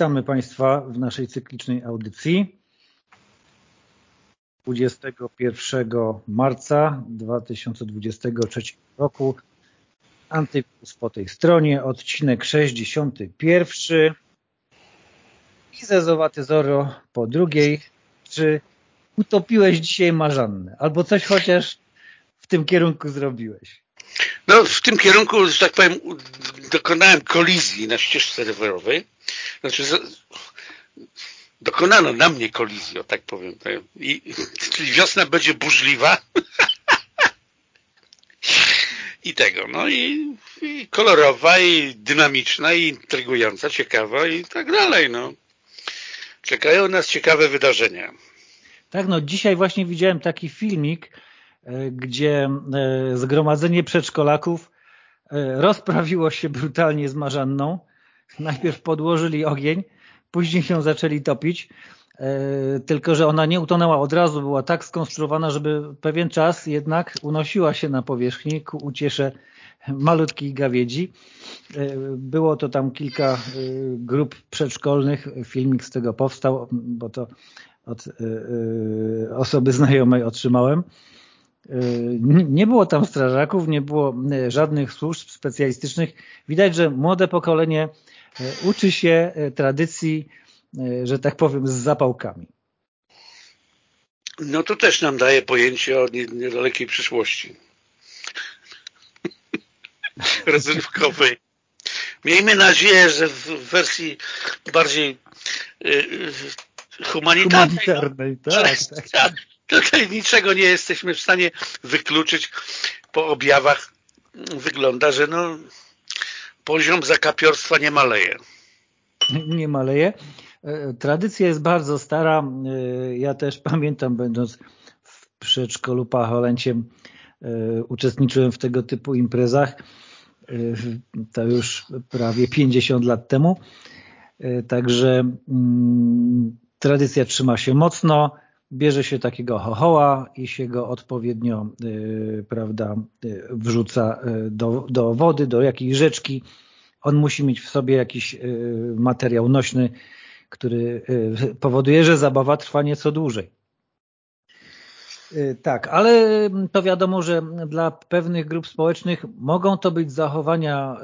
Witamy Państwa w naszej cyklicznej audycji 21 marca 2023 roku. Antywirus po tej stronie, odcinek 61 i Zezowaty Zoro po drugiej. Czy utopiłeś dzisiaj Marzannę? Albo coś chociaż w tym kierunku zrobiłeś? No, w tym kierunku, że tak powiem, dokonałem kolizji na ścieżce rowerowej. Znaczy, dokonano na mnie kolizji, o tak powiem. I, czyli wiosna będzie burzliwa. I tego, no i, i, kolorowa, i dynamiczna, i intrygująca, ciekawa i tak dalej, no. Czekają nas ciekawe wydarzenia. Tak, no dzisiaj właśnie widziałem taki filmik, e, gdzie e, zgromadzenie przedszkolaków e, rozprawiło się brutalnie z Marzanną. Najpierw podłożyli ogień, później się zaczęli topić, tylko że ona nie utonęła od razu, była tak skonstruowana, żeby pewien czas jednak unosiła się na powierzchni ku uciesze malutkich gawiedzi. Było to tam kilka grup przedszkolnych, filmik z tego powstał, bo to od osoby znajomej otrzymałem. Nie było tam strażaków, nie było żadnych służb specjalistycznych. Widać, że młode pokolenie uczy się tradycji, że tak powiem, z zapałkami. No to też nam daje pojęcie o niedalekiej przyszłości. Rozrywkowej. Miejmy nadzieję, że w wersji bardziej humanitarnej. humanitarnej tak, tak. Tutaj niczego nie jesteśmy w stanie wykluczyć. Po objawach wygląda, że no, poziom zakapiorstwa nie maleje. Nie maleje. E, tradycja jest bardzo stara. E, ja też pamiętam, będąc w przedszkolu Pacholęciem, e, uczestniczyłem w tego typu imprezach. To już prawie 50 lat temu. Także mm, tradycja trzyma się mocno, bierze się takiego hohoła i się go odpowiednio y, prawda, y, wrzuca y, do, do wody, do jakiejś rzeczki. On musi mieć w sobie jakiś materiał nośny, który powoduje, że zabawa trwa nieco dłużej. Tak, ale to wiadomo, że dla pewnych grup społecznych mogą to być zachowania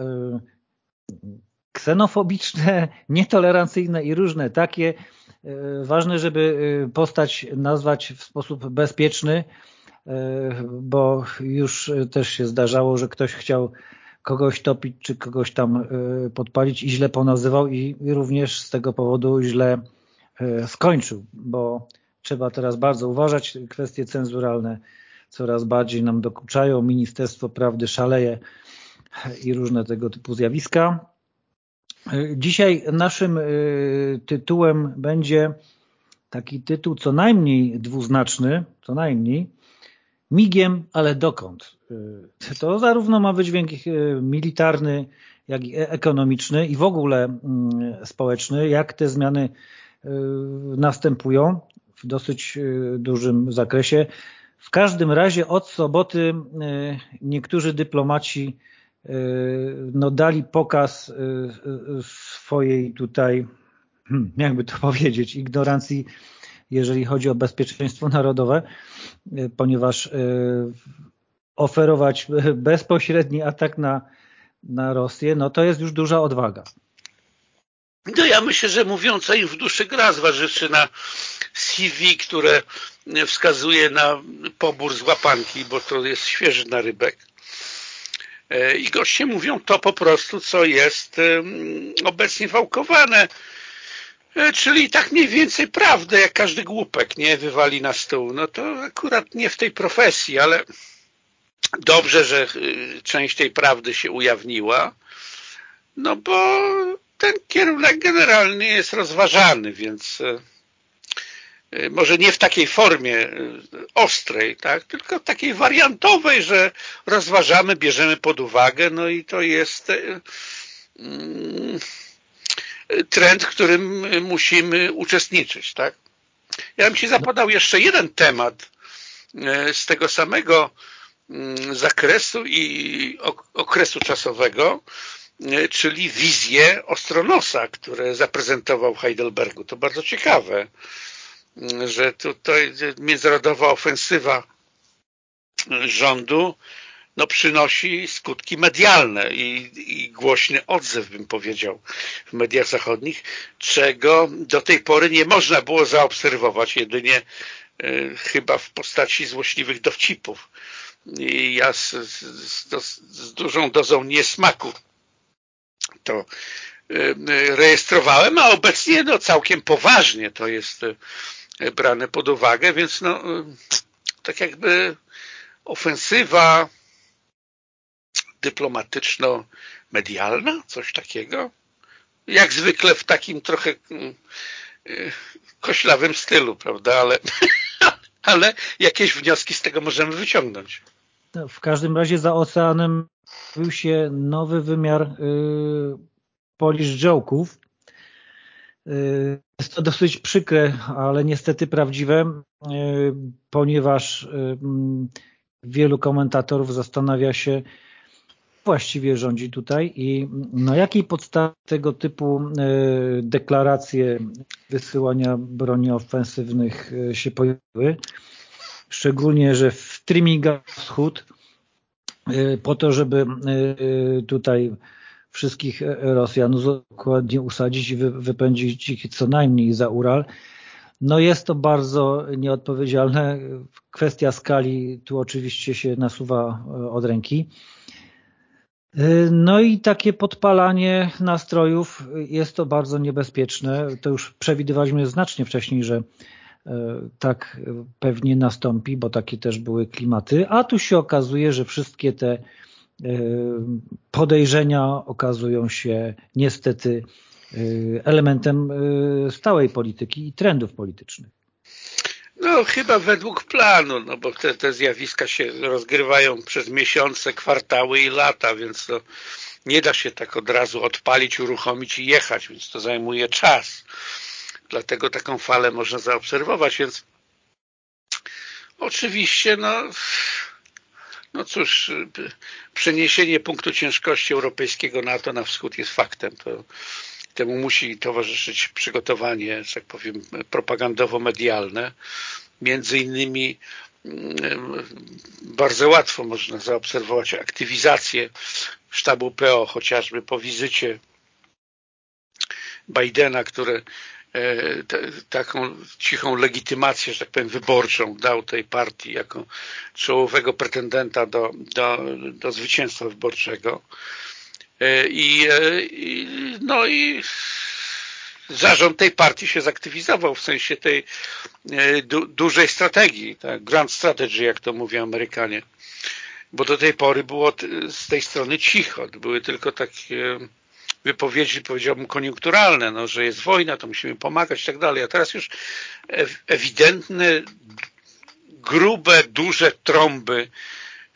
ksenofobiczne, nietolerancyjne i różne takie, ważne, żeby e, postać nazwać w sposób bezpieczny, e, bo już też się zdarzało, że ktoś chciał kogoś topić, czy kogoś tam podpalić i źle ponazywał i również z tego powodu źle skończył, bo trzeba teraz bardzo uważać. Kwestie cenzuralne coraz bardziej nam dokuczają. Ministerstwo Prawdy szaleje i różne tego typu zjawiska. Dzisiaj naszym y, tytułem będzie taki tytuł co najmniej dwuznaczny, co najmniej, migiem, ale dokąd? Y, to zarówno ma wydźwięk militarny, jak i e, ekonomiczny i w ogóle mm, społeczny, jak te zmiany następują w dosyć dużym zakresie. W każdym razie od soboty niektórzy dyplomaci no dali pokaz y, y, swojej tutaj, hmm, jakby to powiedzieć, ignorancji, jeżeli chodzi o bezpieczeństwo narodowe, ponieważ oferować bezpośredni atak na, na Rosję, no to jest już duża odwaga. No ja myślę, że mówiąca im w duszy gra, zważywszy na CV, które wskazuje na pobór z łapanki, bo to jest świeży narybek, i goście mówią to po prostu, co jest obecnie wałkowane. E, czyli tak mniej więcej prawdę, jak każdy głupek nie wywali na stół. No to akurat nie w tej profesji, ale dobrze, że y, część tej prawdy się ujawniła, no bo ten kierunek generalnie jest rozważany, więc e, może nie w takiej formie y, ostrej, tak, tylko takiej wariantowej, że rozważamy, bierzemy pod uwagę, no i to jest y, mm, trend, w którym musimy uczestniczyć, tak. Ja bym Ci zapodał jeszcze jeden temat z tego samego mm, zakresu i okresu czasowego, czyli wizję Ostronosa, które zaprezentował w Heidelbergu. To bardzo ciekawe, że tutaj międzynarodowa ofensywa rządu no, przynosi skutki medialne i, i głośny odzew, bym powiedział, w mediach zachodnich, czego do tej pory nie można było zaobserwować, jedynie y, chyba w postaci złośliwych dowcipów. I ja z, z, z dużą dozą niesmaku to y, rejestrowałem, a obecnie no, całkiem poważnie to jest y, brane pod uwagę, więc no, tak jakby ofensywa dyplomatyczno-medialna, coś takiego. Jak zwykle w takim trochę mm, y, koślawym stylu, prawda, ale, ale jakieś wnioski z tego możemy wyciągnąć. No, w każdym razie za oceanem pojawił się nowy wymiar y, Polish joke'ów. Y, jest to dosyć przykre, ale niestety prawdziwe, y, ponieważ y, mm, wielu komentatorów zastanawia się, właściwie rządzi tutaj i na jakiej podstawie tego typu deklaracje wysyłania broni ofensywnych się pojawiły. Szczególnie, że w Triminga Wschód po to, żeby tutaj wszystkich Rosjan dokładnie usadzić i wypędzić ich co najmniej za Ural. No jest to bardzo nieodpowiedzialne. Kwestia skali tu oczywiście się nasuwa od ręki. No i takie podpalanie nastrojów jest to bardzo niebezpieczne. To już przewidywaliśmy znacznie wcześniej, że e, tak pewnie nastąpi, bo takie też były klimaty, a tu się okazuje, że wszystkie te e, podejrzenia okazują się niestety e, elementem stałej polityki i trendów politycznych. No chyba według planu, no bo te, te zjawiska się rozgrywają przez miesiące, kwartały i lata, więc to nie da się tak od razu odpalić, uruchomić i jechać, więc to zajmuje czas. Dlatego taką falę można zaobserwować, więc oczywiście no, no cóż, przeniesienie punktu ciężkości europejskiego NATO na wschód jest faktem. To Temu musi towarzyszyć przygotowanie, że tak powiem, propagandowo-medialne. Między innymi mm, bardzo łatwo można zaobserwować aktywizację sztabu PO, chociażby po wizycie Bidena, który e, taką cichą legitymację, że tak powiem, wyborczą dał tej partii jako czołowego pretendenta do, do, do zwycięstwa wyborczego. E, I, e, i, no i zarząd tej partii się zaktywizował w sensie tej e, du, dużej strategii, tak, grand strategy, jak to mówią Amerykanie. Bo do tej pory było z tej strony cicho. Były tylko takie wypowiedzi, powiedziałbym, koniunkturalne, no, że jest wojna, to musimy pomagać i tak dalej. A teraz już ewidentne, grube, duże trąby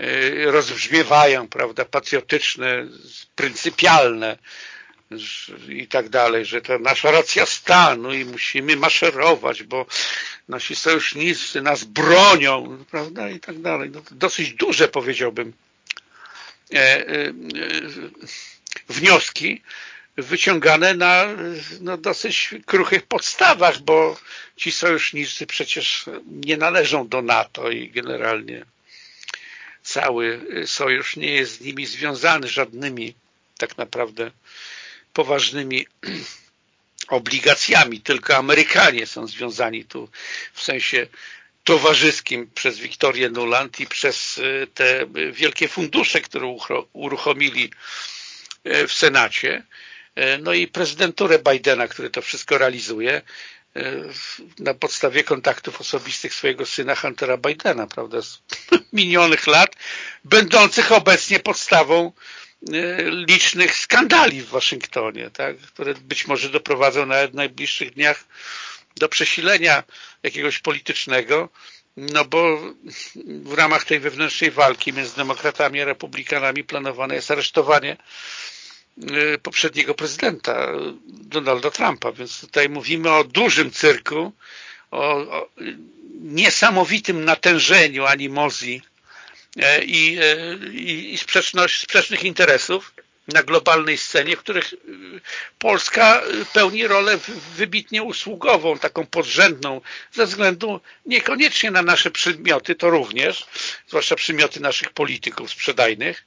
Y, rozbrzmiewają, prawda, patriotyczne, pryncypialne i tak dalej, że to nasza racja stanu i musimy maszerować, bo nasi sojusznicy nas bronią, prawda, i tak dalej. No, dosyć duże, powiedziałbym, e, e, wnioski wyciągane na no, dosyć kruchych podstawach, bo ci sojusznicy przecież nie należą do NATO i generalnie cały sojusz nie jest z nimi związany żadnymi tak naprawdę poważnymi obligacjami, tylko Amerykanie są związani tu w sensie towarzyskim przez Wiktorię Nuland i przez e, te wielkie fundusze, które uruchomili w Senacie. E, no i prezydenturę Bidena, który to wszystko realizuje, E, na podstawie kontaktów osobistych swojego syna Huntera Bidena, prawda, z minionych lat, będących obecnie podstawą e, licznych skandali w Waszyngtonie, tak, które być może doprowadzą na najbliższych dniach do przesilenia jakiegoś politycznego, no bo w ramach tej wewnętrznej walki między demokratami a republikanami planowane jest aresztowanie Y, poprzedniego prezydenta Donalda Trumpa, więc tutaj mówimy o dużym cyrku, o, o niesamowitym natężeniu animozji e, i, e, i, i sprzeczność, sprzecznych interesów, na globalnej scenie, w których Polska pełni rolę wybitnie usługową, taką podrzędną, ze względu niekoniecznie na nasze przymioty, to również, zwłaszcza przymioty naszych polityków sprzedajnych,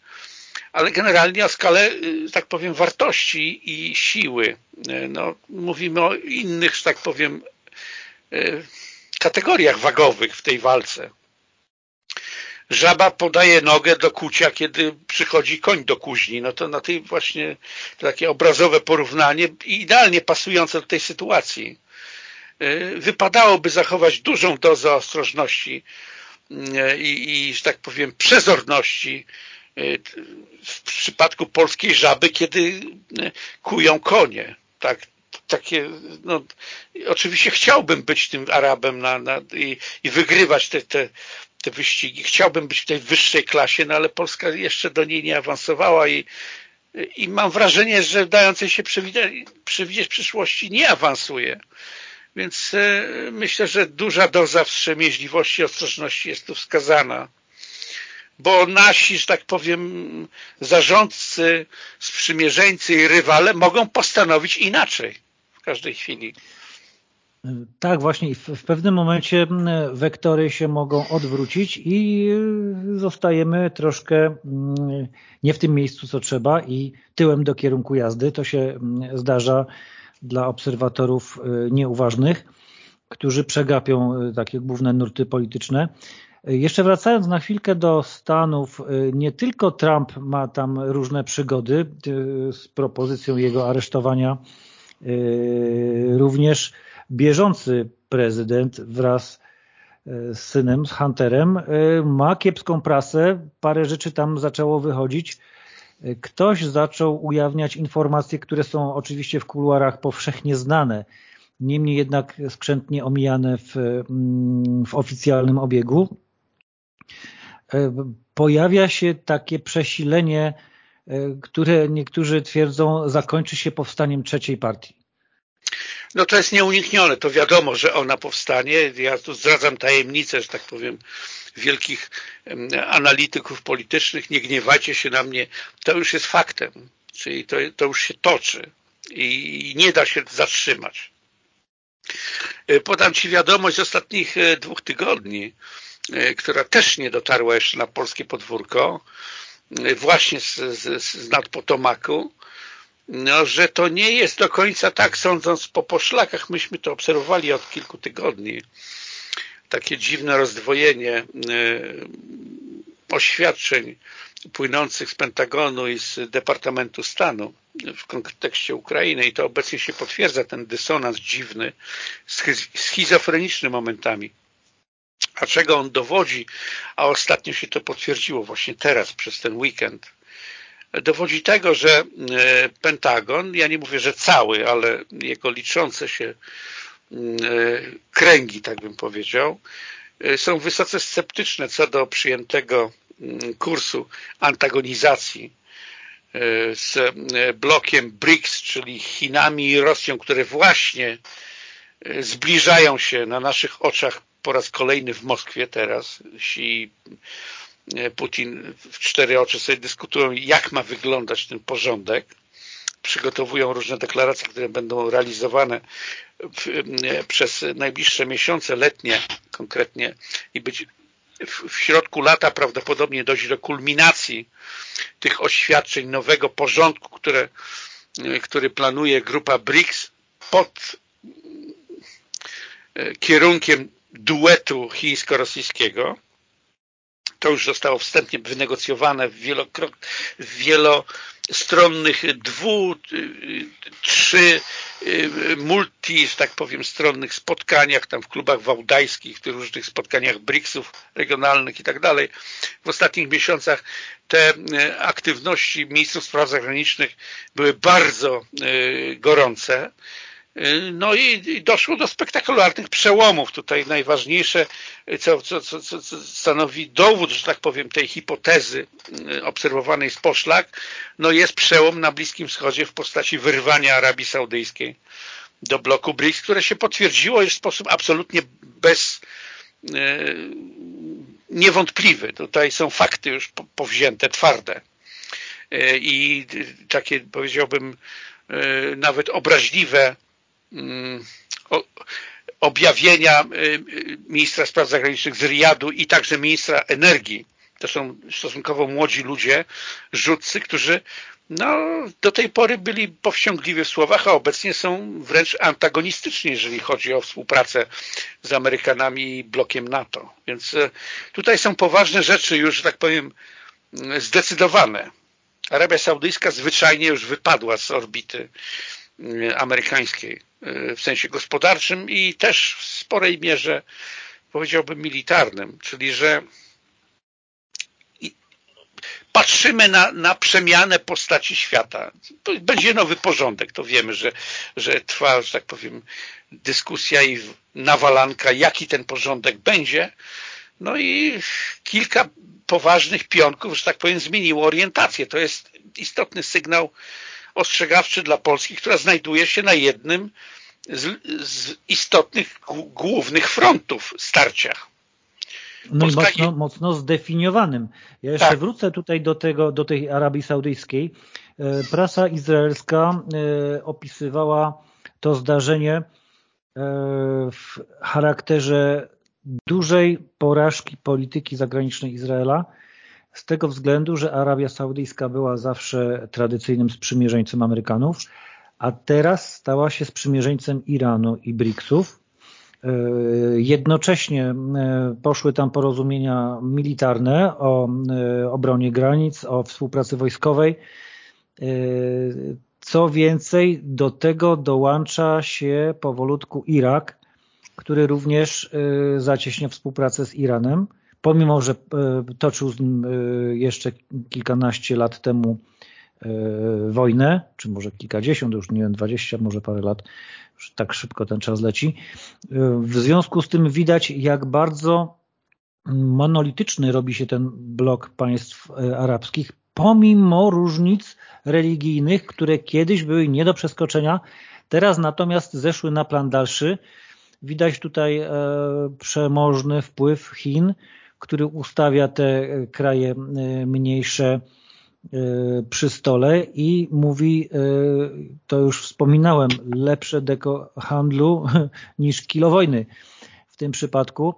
ale generalnie o skalę, tak powiem, wartości i siły. No, mówimy o innych, że tak powiem, kategoriach wagowych w tej walce. Żaba podaje nogę do kucia, kiedy przychodzi koń do kuźni. No to na tej właśnie takie obrazowe porównanie idealnie pasujące do tej sytuacji. E, wypadałoby zachować dużą dozę ostrożności e, i, i że tak powiem, przezorności e, w przypadku polskiej żaby, kiedy kują konie. Tak, takie, no, oczywiście chciałbym być tym Arabem na, na, i, i wygrywać te, te, te wyścigi. Chciałbym być w tej wyższej klasie, no ale Polska jeszcze do niej nie awansowała i, i mam wrażenie, że dającej się przewidzieć, przyszłości nie awansuje. Więc e, myślę, że duża doza wstrzemięźliwości i ostrożności jest tu wskazana. Bo nasi, że tak powiem, zarządcy, sprzymierzeńcy i rywale mogą postanowić inaczej w każdej chwili. Tak, właśnie. W, w pewnym momencie wektory się mogą odwrócić i y, zostajemy troszkę nie w tym miejscu, co trzeba i tyłem do kierunku jazdy. To się zdarza dla obserwatorów y, nieuważnych, którzy przegapią y, takie główne nurty polityczne. Jeszcze wracając na chwilkę do Stanów, nie tylko Trump ma tam różne przygody z propozycją jego aresztowania, również bieżący prezydent wraz e, z synem, z Hunterem, e, ma kiepską prasę, parę rzeczy tam zaczęło wychodzić. E, ktoś zaczął ujawniać informacje, które są oczywiście w kuluarach powszechnie znane, niemniej jednak skrzętnie omijane w, mm, w oficjalnym obiegu. Pojawia się takie przesilenie, które niektórzy twierdzą zakończy się powstaniem trzeciej partii. No to jest nieuniknione, to wiadomo, że ona powstanie. Ja tu zdradzam tajemnicę, że tak powiem, wielkich analityków politycznych. Nie gniewajcie się na mnie. To już jest faktem. Czyli to, to już się toczy i nie da się zatrzymać. E, podam Ci wiadomość z ostatnich e, dwóch tygodni, e, która też nie dotarła jeszcze na polskie podwórko, właśnie z, z, z nad Potomaku, no, że to nie jest do końca tak, sądząc po poszlakach, myśmy to obserwowali od kilku tygodni, takie dziwne rozdwojenie e, oświadczeń płynących z Pentagonu i z Departamentu Stanu w kontekście Ukrainy i to obecnie się potwierdza, ten dysonans dziwny, schizofreniczny momentami. A czego on dowodzi? A ostatnio się to potwierdziło właśnie teraz, przez ten weekend dowodzi tego, że e, Pentagon, ja nie mówię, że cały, ale jego liczące się mm, e, kręgi, tak bym powiedział, e, są wysoce sceptyczne co do przyjętego mm, kursu antagonizacji z blokiem BRICS, czyli Chinami i Rosją, które właśnie zbliżają się na naszych oczach po raz kolejny w Moskwie teraz. Ci Putin w cztery oczy sobie dyskutują, jak ma wyglądać ten porządek. Przygotowują różne deklaracje, które będą realizowane w, przez najbliższe miesiące letnie konkretnie i być w, w środku lata prawdopodobnie dojść do kulminacji tych oświadczeń nowego porządku, które, który planuje grupa BRICS pod e, kierunkiem duetu chińsko-rosyjskiego to już zostało wstępnie wynegocjowane w, wielostronnych dwu, trzy multi, że tak powiem, stronnych spotkaniach, tam w klubach wałdajskich, w różnych spotkaniach BRICS-ów regionalnych i tak dalej. W ostatnich miesiącach te aktywności ministrów spraw zagranicznych były bardzo gorące. No i doszło do spektakularnych przełomów. Tutaj najważniejsze, co, co, co, co stanowi dowód, że tak powiem, tej hipotezy y, obserwowanej z poszlak, no jest przełom na Bliskim Wschodzie w postaci wyrwania Arabii Saudyjskiej do bloku BRICS, które się potwierdziło w sposób absolutnie bez y, niewątpliwy. Tutaj są fakty już powzięte, twarde. i takie powiedziałbym nawet obraźliwe objawienia ministra spraw zagranicznych z Riyadu i także ministra energii. To są stosunkowo młodzi ludzie, rzutcy, którzy no, do tej pory byli powściągliwi w słowach, a obecnie są wręcz antagonistyczni, jeżeli chodzi o współpracę z Amerykanami i blokiem NATO. Więc e, tutaj są poważne rzeczy już, że tak powiem, zdecydowane. Arabia Saudyjska zwyczajnie już wypadła z orbity e, amerykańskiej e, w sensie gospodarczym i też w sporej mierze powiedziałbym militarnym, czyli że patrzymy na, na przemianę postaci świata. Będzie nowy porządek, to wiemy, że, że trwa, że tak powiem, dyskusja i nawalanka, jaki ten porządek będzie. No i kilka poważnych pionków, że tak powiem, zmieniło orientację. To jest istotny sygnał ostrzegawczy dla Polski, która znajduje się na jednym z, z istotnych głównych frontów starcia. No i mocno, mocno zdefiniowanym. Ja jeszcze tak. wrócę tutaj do, tego, do tej Arabii Saudyjskiej. E, prasa izraelska e, opisywała to zdarzenie e, w charakterze dużej porażki polityki zagranicznej Izraela z tego względu, że Arabia Saudyjska była zawsze tradycyjnym sprzymierzeńcem Amerykanów, a teraz stała się sprzymierzeńcem Iranu i BRICS-ów E, jednocześnie e, poszły tam porozumienia militarne o e, obronie granic, o współpracy wojskowej. Co więcej, do tego dołącza się powolutku Irak, który również zacieśnia współpracę z Iranem, pomimo, że toczył jeszcze kilkanaście lat temu wojnę, czy może kilkadziesiąt, już nie wiem, dwadzieścia, może parę lat tak szybko ten czas leci. W związku z tym widać, jak bardzo monolityczny robi się ten blok państw e, arabskich, pomimo różnic religijnych, które kiedyś były nie do przeskoczenia, teraz natomiast zeszły na plan dalszy. Widać tutaj e, przemożny wpływ Chin, który ustawia te kraje e, mniejsze Y, przy stole i mówi, to już wspominałem, lepsze deko handlu niż kilo wojny w tym przypadku.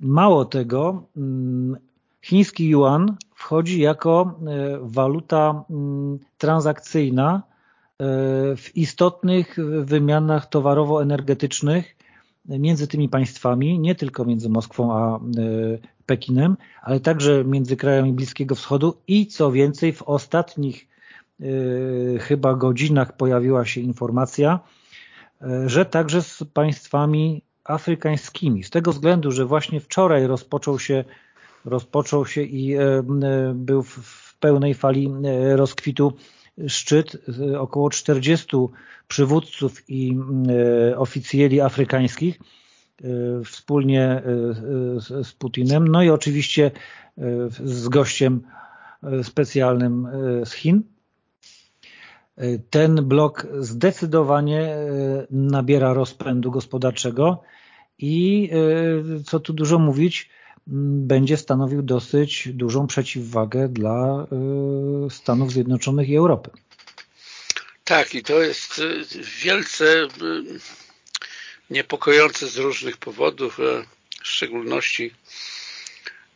Mało tego, mm, chiński yuan wchodzi jako waluta mm, transakcyjna w istotnych wymianach towarowo-energetycznych między tymi państwami, nie tylko między Moskwą a Pekinem, ale także między krajami Bliskiego Wschodu i co więcej w ostatnich y, chyba godzinach pojawiła się informacja, y, że także z państwami afrykańskimi. Z tego względu, że właśnie wczoraj rozpoczął się, rozpoczął się i był w pełnej fali rozkwitu szczyt około 40 przywódców i oficjeli afrykańskich, Y, wspólnie z Putinem, no i oczywiście z gościem specjalnym z Chin. Ten blok zdecydowanie nabiera rozpędu gospodarczego i co tu dużo mówić, będzie stanowił dosyć dużą przeciwwagę dla Stanów Zjednoczonych i Europy. Tak, i to jest wielce niepokojące z różnych powodów, e, w szczególności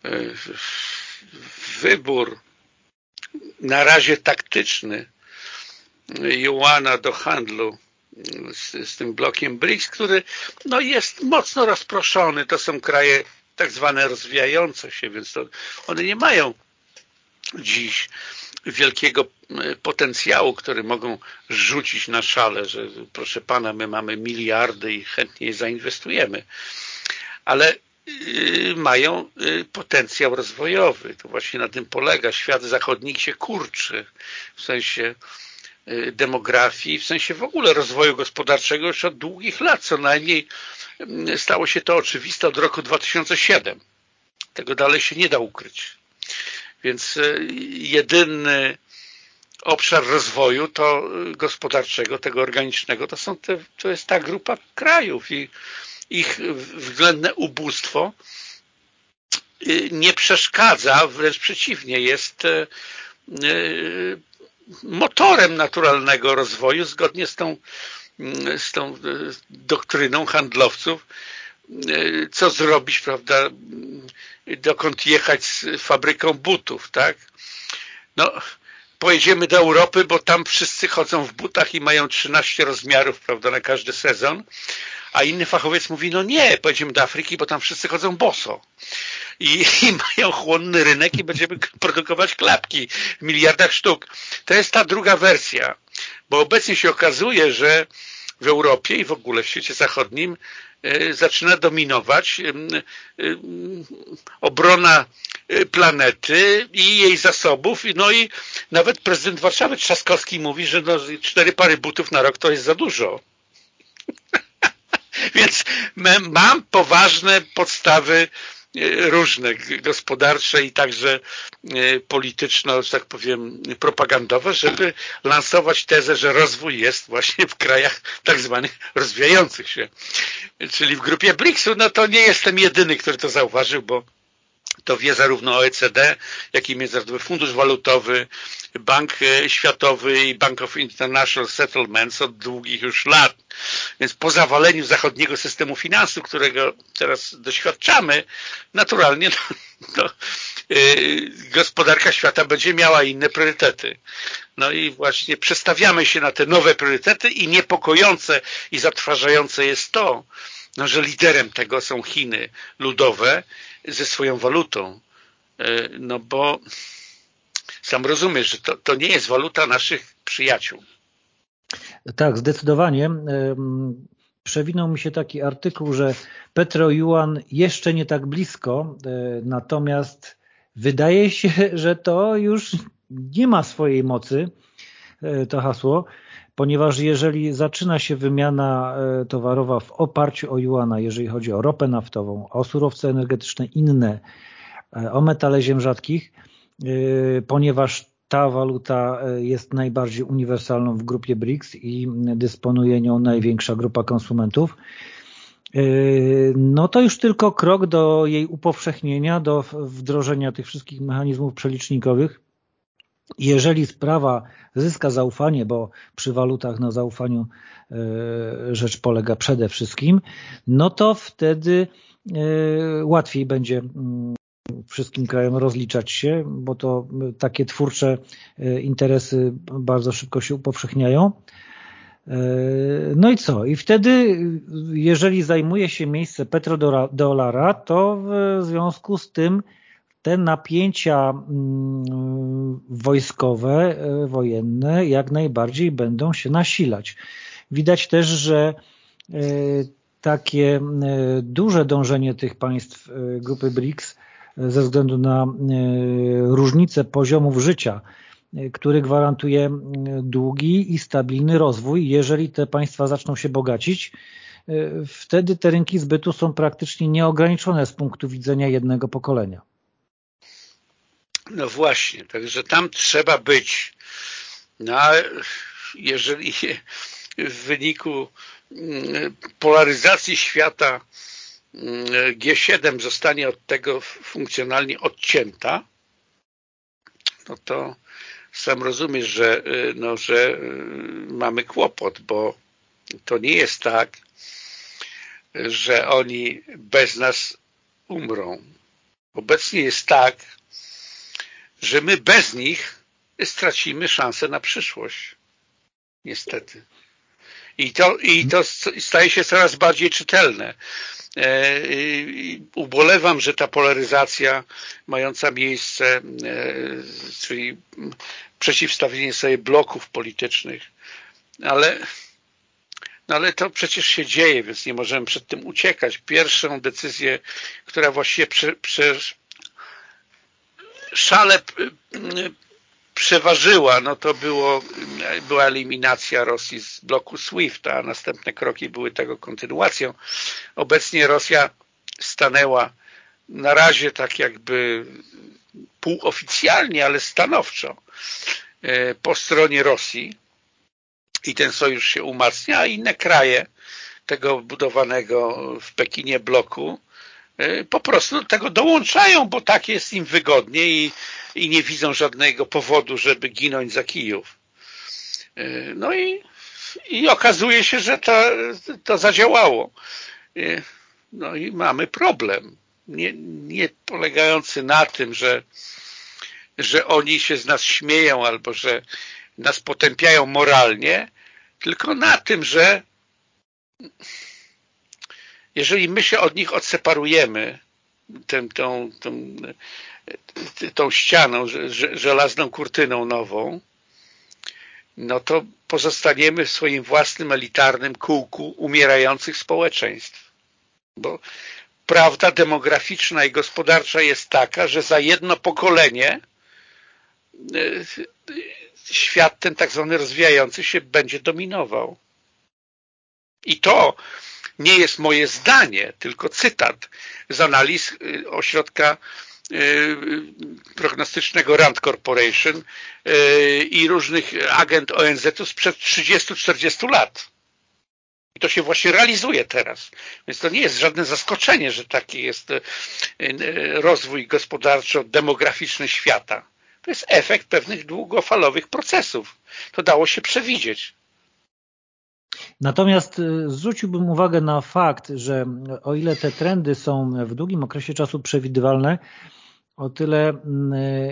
e, wybór na razie taktyczny Joana do handlu z, z, tym blokiem BRICS, który no, jest mocno rozproszony. To są kraje tak zwane rozwijające się, więc to one nie mają dziś wielkiego e, potencjału, który mogą rzucić na szale, że proszę pana, my mamy miliardy i chętnie je zainwestujemy. Ale y, mają y, potencjał rozwojowy. To właśnie na tym polega. Świat zachodni się kurczy w sensie demografii, w sensie w ogóle rozwoju gospodarczego już od długich lat. Co najmniej mm, stało się to oczywiste od roku 2007. Tego dalej się nie da ukryć. Więc e, jedyny obszar rozwoju to e, gospodarczego, tego organicznego, to, są te, to jest ta grupa krajów i ich względne ubóstwo nie przeszkadza, wręcz przeciwnie, jest motorem naturalnego rozwoju zgodnie z tą, z tą doktryną handlowców, co zrobić, prawda, dokąd jechać z fabryką butów, tak? No, pojedziemy do Europy, bo tam wszyscy chodzą w butach i mają 13 rozmiarów, prawda, na każdy sezon, a inny fachowiec mówi, no nie, pojedziemy do Afryki, bo tam wszyscy chodzą boso. I, i mają chłonny rynek i będziemy produkować klapki w miliardach sztuk. To jest ta druga wersja, bo obecnie się okazuje, że w Europie i w ogóle w świecie zachodnim e, zaczyna dominować e, e, obrona planety i jej zasobów. No i nawet prezydent Warszawy Trzaskowski mówi, że no cztery pary butów na rok to jest za dużo. Więc mam poważne podstawy E, różne, gospodarcze i także e, polityczno, że tak powiem, propagandowe, żeby lansować tezę, że rozwój jest właśnie w krajach tak zwanych rozwijających się. Czyli w grupie BRICS-u, no to nie jestem jedyny, który to zauważył, bo to wie zarówno OECD, jak i Międzynarodowy Fundusz Walutowy, Bank Światowy i Bank of International Settlements od długich już lat. Więc po zawaleniu zachodniego systemu finansów, którego teraz doświadczamy, naturalnie no, no, gospodarka świata będzie miała inne priorytety. No i właśnie przestawiamy się na te nowe priorytety i niepokojące i zatrważające jest to, no, że liderem tego są Chiny ludowe ze swoją walutą. E, no bo sam rozumiesz, że to, to nie jest waluta naszych przyjaciół. Tak, zdecydowanie. Przewinął mi się taki artykuł, że Petro Yuan jeszcze nie tak blisko, e, natomiast wydaje się, że to już nie ma swojej mocy, e, to hasło, ponieważ jeżeli zaczyna się wymiana e, towarowa w oparciu o juana, jeżeli chodzi o ropę naftową, o surowce energetyczne inne, e, o metale ziem rzadkich, e, ponieważ ta waluta jest najbardziej uniwersalną w grupie BRICS i dysponuje nią największa grupa konsumentów, no to już tylko krok do jej upowszechnienia, do wdrożenia tych wszystkich mechanizmów przelicznikowych, jeżeli sprawa zyska zaufanie, bo przy walutach na zaufaniu e, rzecz polega przede wszystkim, no to wtedy e, łatwiej będzie mm, wszystkim krajom rozliczać się, bo to takie twórcze e, interesy bardzo szybko się upowszechniają. No i co? I wtedy, jeżeli zajmuje się miejsce petrodolara, to w związku z tym te napięcia mm, wojskowe, e, wojenne jak najbardziej będą się nasilać. Widać też, że e, takie e, duże dążenie tych państw grupy BRICS ze względu na różnicę poziomów życia, który gwarantuje długi i stabilny rozwój. Jeżeli te państwa zaczną się bogacić, wtedy te rynki zbytu są praktycznie nieograniczone z punktu widzenia jednego pokolenia. No właśnie, także tam trzeba być. No jeżeli w wyniku mm, polaryzacji świata mm, G7 zostanie od tego funkcjonalnie odcięta, no to sam rozumiesz, że, y, no, że y, mamy kłopot, bo to nie jest tak, że oni bez nas umrą. Obecnie jest tak, że my bez nich stracimy szansę na przyszłość. Niestety. I to, I to staje się coraz bardziej czytelne. E, ubolewam, że ta polaryzacja mająca miejsce, e, czyli przeciwstawienie sobie bloków politycznych, ale, no ale to przecież się dzieje, więc nie możemy przed tym uciekać. Pierwszą decyzję, która właściwie prze, prze, szale przeważyła, no to było, była eliminacja Rosji z bloku SWIFT, a następne kroki były tego kontynuacją. Obecnie Rosja stanęła na razie tak jakby półoficjalnie, ale stanowczo e, po stronie Rosji i ten sojusz się umacnia, a inne kraje tego budowanego w Pekinie bloku po prostu do tego dołączają, bo tak jest im wygodnie i, i nie widzą żadnego powodu, żeby ginąć za Kijów. No i, i okazuje się, że to, to zadziałało. No i mamy problem. Nie, nie polegający na tym, że, że oni się z nas śmieją albo że nas potępiają moralnie, tylko na tym, że jeżeli my się od nich odseparujemy tą, tą, tą, tą ścianą, żelazną kurtyną nową, no to pozostaniemy w swoim własnym elitarnym kółku umierających społeczeństw. Bo prawda demograficzna i gospodarcza jest taka, że za jedno pokolenie y, świat ten tak zwany rozwijający się będzie dominował. I to nie jest moje zdanie, tylko cytat z analiz y, ośrodka y, prognostycznego Rand Corporation i różnych agent ONZ-u sprzed 30-40 lat. I to się właśnie realizuje teraz. Więc to nie jest żadne zaskoczenie, że taki jest rozwój gospodarczo-demograficzny świata. To jest efekt pewnych długofalowych procesów. To dało się przewidzieć. Natomiast e, zwróciłbym uwagę na fakt, że o ile te trendy są w długim okresie czasu przewidywalne, o tyle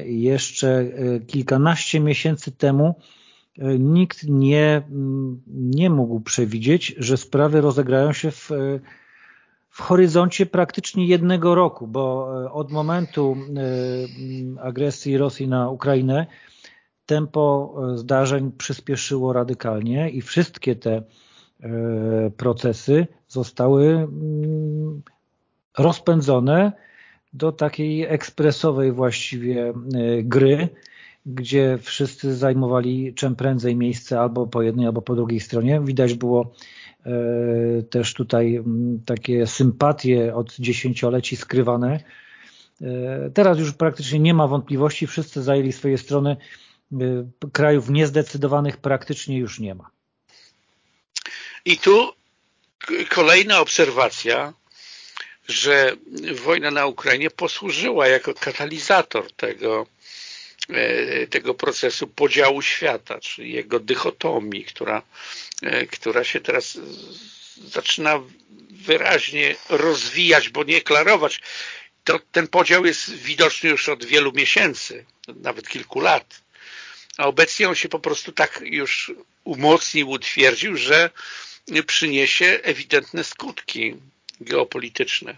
jeszcze kilkanaście miesięcy temu nikt nie, nie mógł przewidzieć, że sprawy rozegrają się w, w horyzoncie praktycznie jednego roku, bo od momentu agresji Rosji na Ukrainę tempo e, zdarzeń przyspieszyło radykalnie i wszystkie te procesy zostały mm, rozpędzone do takiej ekspresowej właściwie gry, gdzie wszyscy zajmowali czym prędzej miejsce albo po jednej, albo po drugiej stronie. Widać było e, też tutaj takie sympatie od dziesięcioleci skrywane. E, teraz już praktycznie nie ma wątpliwości, wszyscy zajęli swoje strony. E, krajów niezdecydowanych praktycznie już nie ma. I tu kolejna obserwacja, że wojna na Ukrainie posłużyła jako katalizator tego E, tego procesu podziału świata, czyli jego dychotomii, która, e, która się teraz zaczyna wyraźnie rozwijać, bo nie klarować. To, ten podział jest widoczny już od wielu miesięcy, nawet kilku lat. A obecnie on się po prostu tak już umocnił, utwierdził, że przyniesie ewidentne skutki geopolityczne.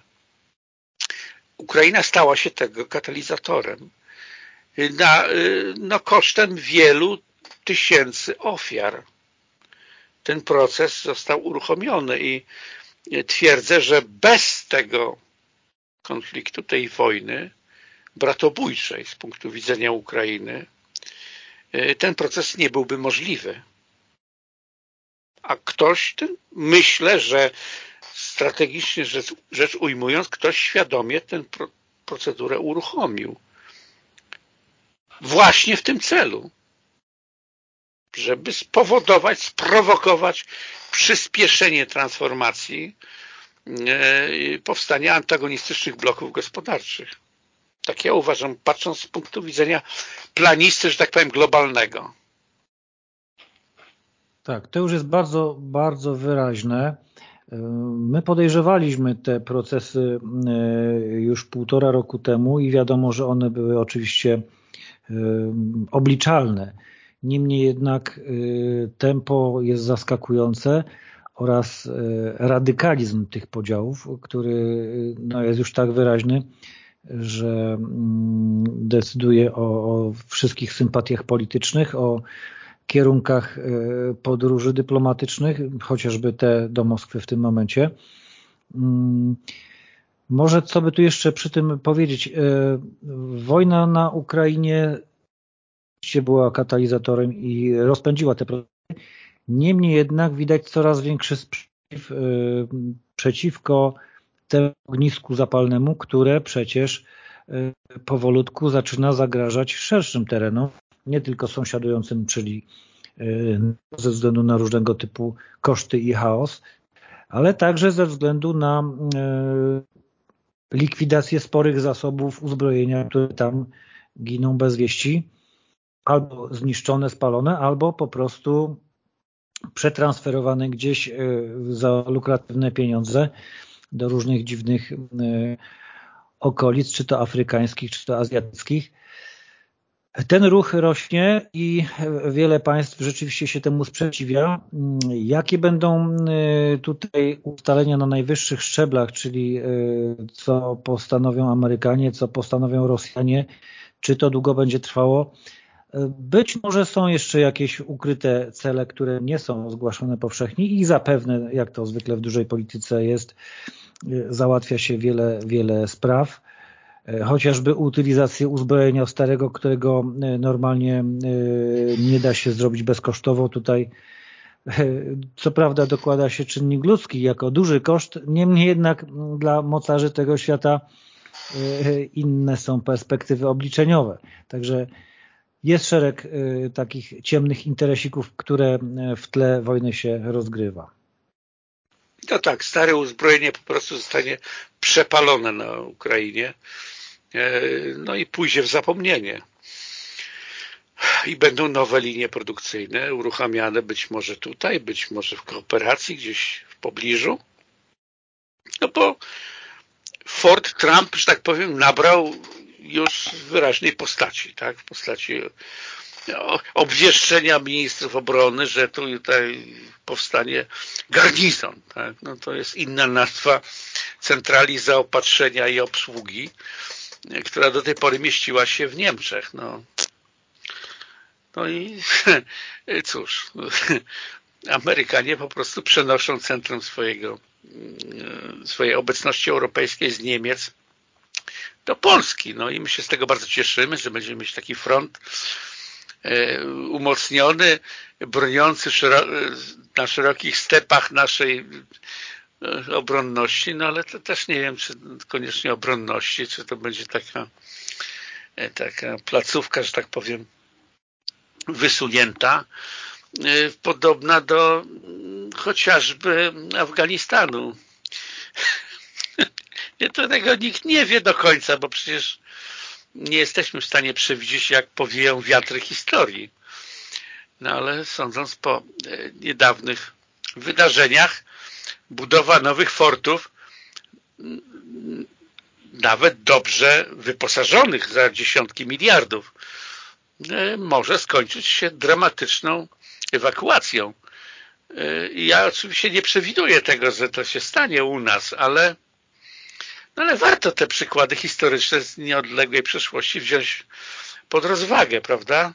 Została stała się tego katalizatorem na, no, kosztem wielu tysięcy ofiar. Ten proces został uruchomiony i twierdzę, że bez tego konfliktu, tej wojny bratobójczej z punktu widzenia Ukrainy, ten proces nie byłby możliwy. A ktoś, myślę, że strategicznie rzecz, rzecz ujmując, ktoś świadomie tę procedurę uruchomił właśnie w tym celu, żeby spowodować, sprowokować przyspieszenie transformacji e, powstania antagonistycznych bloków gospodarczych. Tak ja uważam, patrząc z punktu widzenia planisty, że tak powiem, globalnego. Tak, to już jest bardzo, bardzo wyraźne. E, my podejrzewaliśmy te procesy e, już półtora roku temu i wiadomo, że one były oczywiście obliczalne. Niemniej jednak y, tempo jest zaskakujące oraz radykalizm tych podziałów, który no, jest już tak wyraźny, że mm, decyduje o, o wszystkich sympatiach politycznych, o kierunkach podróży dyplomatycznych, chociażby te do Moskwy w tym momencie. Mm, może co by tu jeszcze przy tym powiedzieć? E, wojna na Ukrainie była katalizatorem i rozpędziła te procesy. Niemniej jednak widać coraz większy sprzeciw e, przeciwko temu ognisku zapalnemu, które przecież e, powolutku zaczyna zagrażać szerszym terenom, nie tylko sąsiadującym, czyli ze względu na różnego typu koszty i chaos, ale także ze względu na likwidację sporych zasobów uzbrojenia, które tam giną bez wieści, albo zniszczone, spalone, albo po prostu przetransferowane gdzieś za lukratywne pieniądze do różnych dziwnych e, okolic, czy to afrykańskich, czy to azjatyckich. Ten ruch rośnie i wiele państw rzeczywiście się temu sprzeciwia. Jakie będą e, tutaj ustalenia na najwyższych szczeblach, czyli co postanowią Amerykanie, co postanowią Rosjanie, czy to długo będzie trwało? Być może są jeszcze jakieś ukryte cele, które nie są zgłaszane powszechnie i zapewne, jak to zwykle w dużej polityce jest, załatwia się wiele, wiele spraw. Chociażby utylizację uzbrojenia starego, którego normalnie nie da się zrobić bezkosztowo. Tutaj co prawda dokłada się czynnik ludzki jako duży koszt, niemniej jednak dla mocarzy tego świata inne są perspektywy obliczeniowe. Także jest szereg y, takich ciemnych interesików, które y, w tle wojny się rozgrywa. No tak, stare uzbrojenie po prostu zostanie przepalone na Ukrainie e, no i pójdzie w zapomnienie. I będą nowe linie produkcyjne uruchamiane być może tutaj, być może w kooperacji gdzieś w pobliżu. No bo Ford Trump, że tak powiem, nabrał już w wyraźnej postaci, tak? w postaci no, obwieszczenia ministrów obrony, że tu tutaj powstanie garnizon. Tak? No to jest inna nazwa centrali zaopatrzenia i obsługi, która do tej pory mieściła się w Niemczech. No, no i cóż, Amerykanie po prostu przenoszą centrum swojego, swojej obecności europejskiej z Niemiec do Polski. No i my się z tego bardzo cieszymy, że będziemy mieć taki front e, umocniony, broniący na szerokich stepach naszej e, obronności, no ale to też nie wiem, czy koniecznie obronności, czy to będzie taka, e, taka placówka, że tak powiem, wysunięta, podobna do chociażby Afganistanu to tego nikt nie wie do końca, bo przecież nie jesteśmy w stanie przewidzieć, jak powieją wiatry historii. No ale sądząc po e, niedawnych wydarzeniach, budowa nowych fortów, nawet dobrze wyposażonych za dziesiątki miliardów, e, może skończyć się dramatyczną ewakuacją. E, ja oczywiście nie przewiduję tego, że to się stanie u nas, ale no ale warto te przykłady historyczne z nieodległej przeszłości wziąć pod rozwagę, prawda?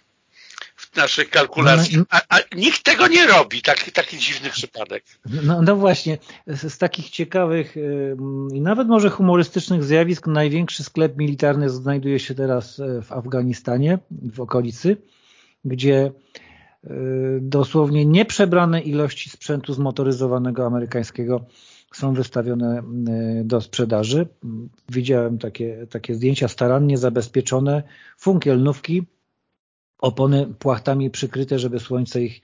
W naszych kalkulacjach. No, a, a nikt tego nie robi, taki, taki dziwny przypadek. No, no właśnie, z, z takich ciekawych i nawet może humorystycznych zjawisk największy sklep militarny znajduje się teraz e, w Afganistanie, w okolicy, gdzie e, dosłownie nieprzebrane ilości sprzętu zmotoryzowanego amerykańskiego są wystawione e, do sprzedaży. Widziałem takie, takie zdjęcia starannie zabezpieczone, funkielnówki, opony płachtami przykryte, żeby słońce ich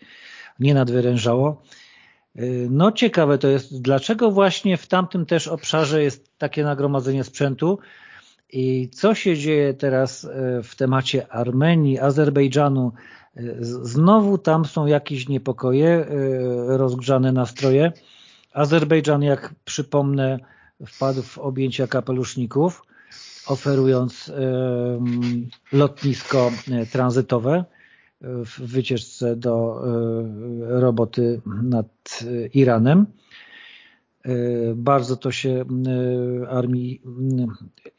nie nadwyrężało. E, no ciekawe to jest, dlaczego właśnie w tamtym też obszarze jest takie nagromadzenie sprzętu i co się dzieje teraz e, w temacie Armenii, Azerbejdżanu. Znowu tam są jakieś niepokoje, rozgrzane nastroje. Azerbejdżan, jak przypomnę, wpadł w objęcia kapeluszników, oferując lotnisko e, tranzytowe w wycieczce do e, roboty nad e, Iranem. Bardzo to się armii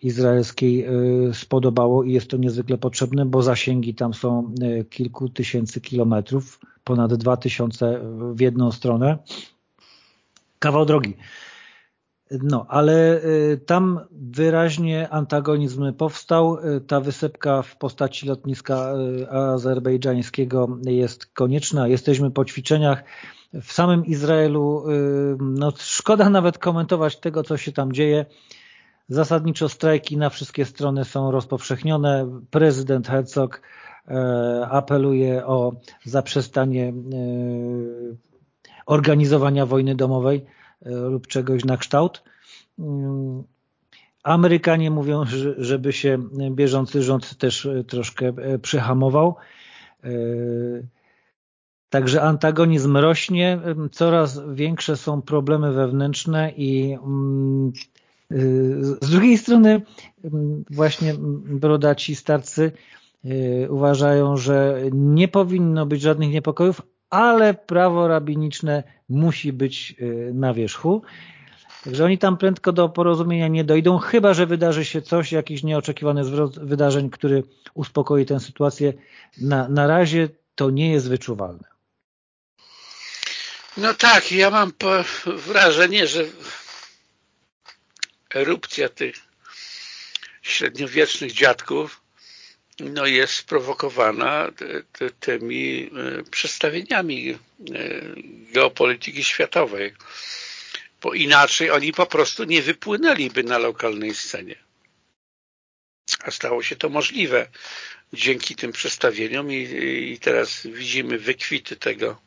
izraelskiej spodobało i jest to niezwykle potrzebne, bo zasięgi tam są kilku tysięcy kilometrów, ponad dwa tysiące w jedną stronę kawał drogi. No, ale y, tam wyraźnie antagonizm powstał. Y, ta wysepka w postaci lotniska y, azerbejdżańskiego jest konieczna. Jesteśmy po ćwiczeniach. W samym Izraelu no, szkoda nawet komentować tego, co się tam dzieje. Zasadniczo strajki na wszystkie strony są rozpowszechnione. Prezydent Herzog apeluje o zaprzestanie organizowania wojny domowej e, lub czegoś na kształt. Mm, Amerykanie mówią, żeby się bieżący rząd też troszkę przyhamował. Także antagonizm rośnie, coraz większe są problemy wewnętrzne i mm, z drugiej strony właśnie brodaci starcy uważają, że nie powinno być żadnych niepokojów, ale prawo rabiniczne musi być na wierzchu. Także oni tam prędko do porozumienia nie dojdą, chyba że wydarzy się coś, jakiś nieoczekiwany zwrot wydarzeń, który uspokoi tę sytuację. Na, na razie to nie jest wyczuwalne. No tak, ja mam wrażenie, że erupcja tych średniowiecznych dziadków no jest sprowokowana tymi e, przestawieniami e, geopolityki światowej bo inaczej oni po prostu nie wypłynęliby na lokalnej scenie. A stało się to możliwe dzięki tym przestawieniom i, i teraz widzimy wykwity tego,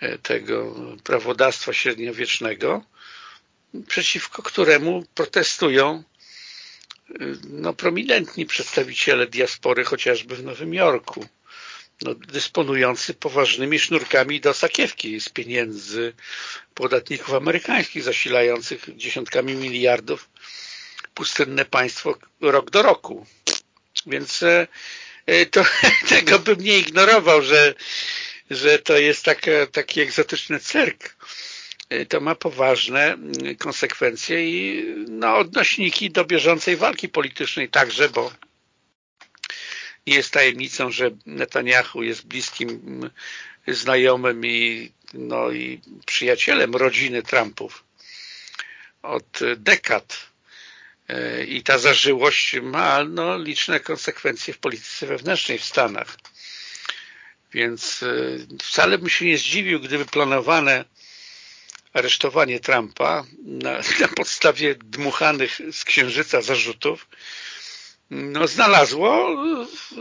e, tego prawodawstwa średniowiecznego, przeciwko któremu protestują e, no, prominentni przedstawiciele diaspory chociażby w Nowym Jorku no, dysponujący poważnymi sznurkami do sakiewki z pieniędzy podatników amerykańskich zasilających dziesiątkami miliardów pustynne państwo rok do roku. Więc e, e, to, tego bym nie ignorował, że, że to jest taka, taki egzotyczny cyrk. E, to ma poważne konsekwencje i no, odnośniki do bieżącej walki politycznej także, bo nie jest tajemnicą, że Netanyahu jest bliskim znajomym i, no, i przyjacielem rodziny Trumpów od dekad. E, I ta zażyłość ma no, liczne konsekwencje w polityce wewnętrznej w Stanach. Więc e, wcale bym się nie zdziwił, gdyby planowane aresztowanie Trumpa na, na podstawie dmuchanych z księżyca zarzutów no, znalazło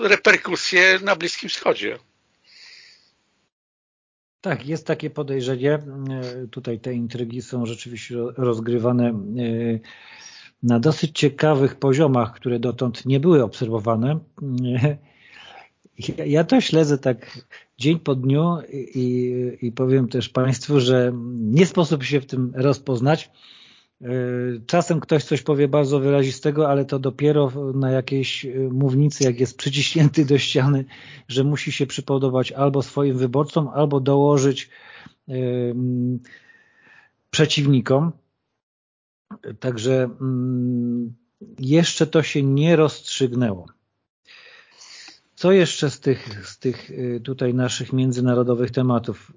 reperkusje na Bliskim Wschodzie. Tak, jest takie podejrzenie. E, tutaj te intrygi są rzeczywiście rozgrywane e, na dosyć ciekawych poziomach, które dotąd nie były obserwowane. E, ja to śledzę tak dzień po dniu i, i powiem też Państwu, że nie sposób się w tym rozpoznać. E, czasem ktoś coś powie bardzo wyrazistego, ale to dopiero na jakiejś e, mównicy, jak jest przyciśnięty do ściany, że musi się przypodobać albo swoim wyborcom, albo dołożyć e, przeciwnikom. Także jeszcze to się nie rozstrzygnęło. Co jeszcze z tych, z tych tutaj naszych międzynarodowych tematów?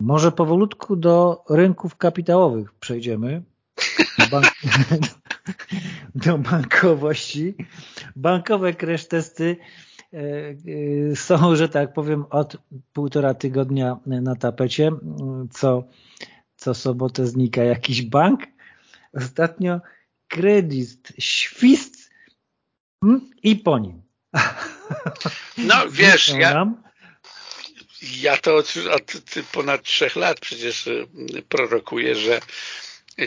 Może powolutku do rynków kapitałowych przejdziemy bank do bankowości. Bankowe crash testy e, e, są, że tak powiem, od półtora tygodnia na tapecie. Co, co sobotę znika jakiś bank. Ostatnio kredyt, świst hmm, i po nim. No wiesz, ja, ja to od, od ponad trzech lat przecież prorokuję, że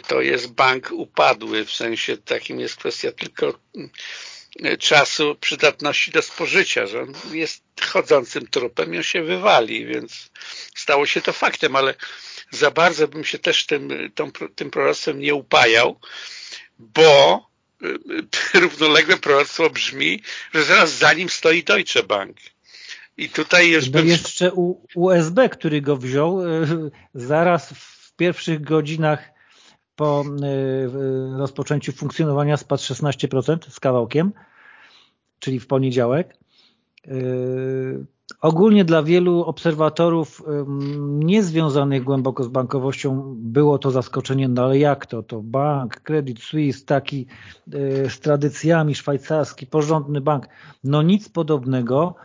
to jest bank upadły, w sensie takim jest kwestia tylko mm, czasu przydatności do spożycia, że on jest chodzącym trupem i on się wywali, więc stało się to faktem, ale za bardzo bym się też tym, tą, tym proroctwem nie upajał, bo y, równoległe proroctwo brzmi, że zaraz za nim stoi Deutsche Bank. I tutaj już bym... jeszcze USB, który go wziął, y, zaraz w pierwszych godzinach po y, rozpoczęciu funkcjonowania spadł 16% z kawałkiem, czyli w poniedziałek. Ogólnie dla wielu obserwatorów niezwiązanych głęboko z bankowością było to zaskoczenie, no ale jak to? To bank, Credit Suisse, taki y, z tradycjami, szwajcarski, porządny bank. No nic podobnego.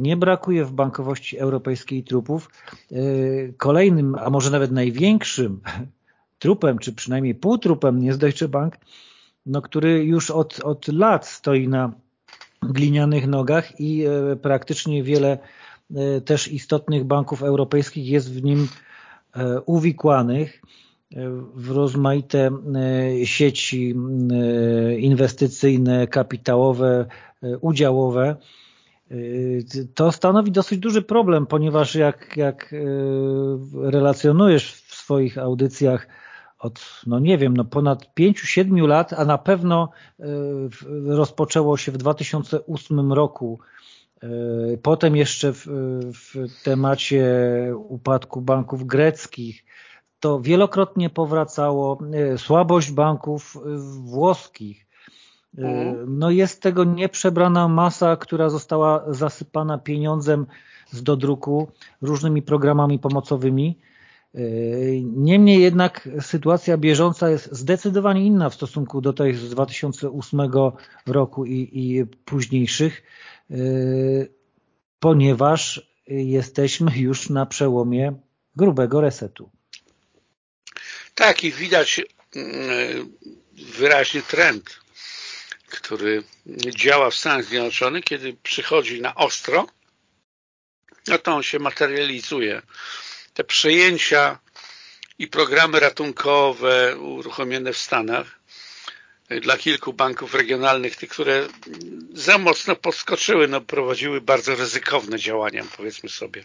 Nie brakuje w bankowości europejskiej trupów. Kolejnym, a może nawet największym trupem, czy przynajmniej półtrupem jest Deutsche Bank, no, który już od, od lat stoi na glinianych nogach i e, praktycznie wiele e, też istotnych banków europejskich jest w nim e, uwikłanych. w rozmaite sieci inwestycyjne, kapitałowe, udziałowe, to stanowi dosyć duży problem, ponieważ jak, jak relacjonujesz w swoich audycjach od, no nie wiem, no ponad 5-7 lat, a na pewno rozpoczęło się w 2008 roku E, potem jeszcze w, w temacie upadku banków greckich to wielokrotnie powracało e, słabość banków e, włoskich. Mhm. No jest tego nieprzebrana masa, która została zasypana pieniądzem z dodruku, różnymi programami pomocowymi. Niemniej jednak sytuacja bieżąca jest zdecydowanie inna w stosunku do tej z 2008 roku i, i późniejszych. Ponieważ jesteśmy już na przełomie grubego resetu. Tak i widać y, wyraźnie trend, który działa w Stanach Zjednoczonych, kiedy przychodzi na ostro, no to on się materializuje. Te przejęcia i programy ratunkowe uruchomione w Stanach dla kilku banków regionalnych, tych, które za mocno podskoczyły, no, prowadziły bardzo ryzykowne działania, powiedzmy sobie.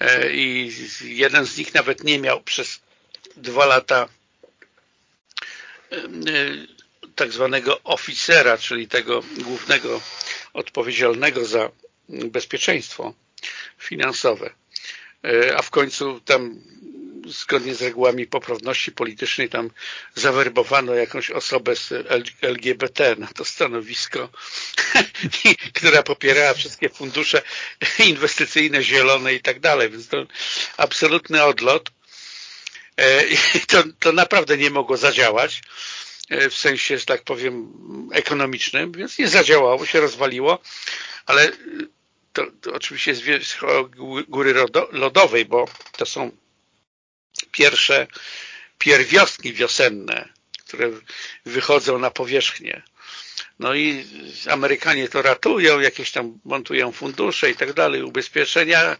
E, I jeden z nich nawet nie miał przez dwa lata e, tak zwanego oficera, czyli tego głównego odpowiedzialnego za bezpieczeństwo finansowe. E, a w końcu tam zgodnie z regułami poprawności politycznej tam zawerbowano jakąś osobę z LGBT na to stanowisko, która popierała wszystkie fundusze inwestycyjne, zielone i tak dalej, więc to absolutny odlot. E, to, to naprawdę nie mogło zadziałać e, w sensie, że tak powiem, ekonomicznym, więc nie zadziałało, się rozwaliło, ale to, to oczywiście wierzch góry lodowej, bo to są pierwsze pierwiostki wiosenne, które wychodzą na powierzchnię. No i Amerykanie to ratują, jakieś tam montują fundusze i tak dalej, ubezpieczenia e,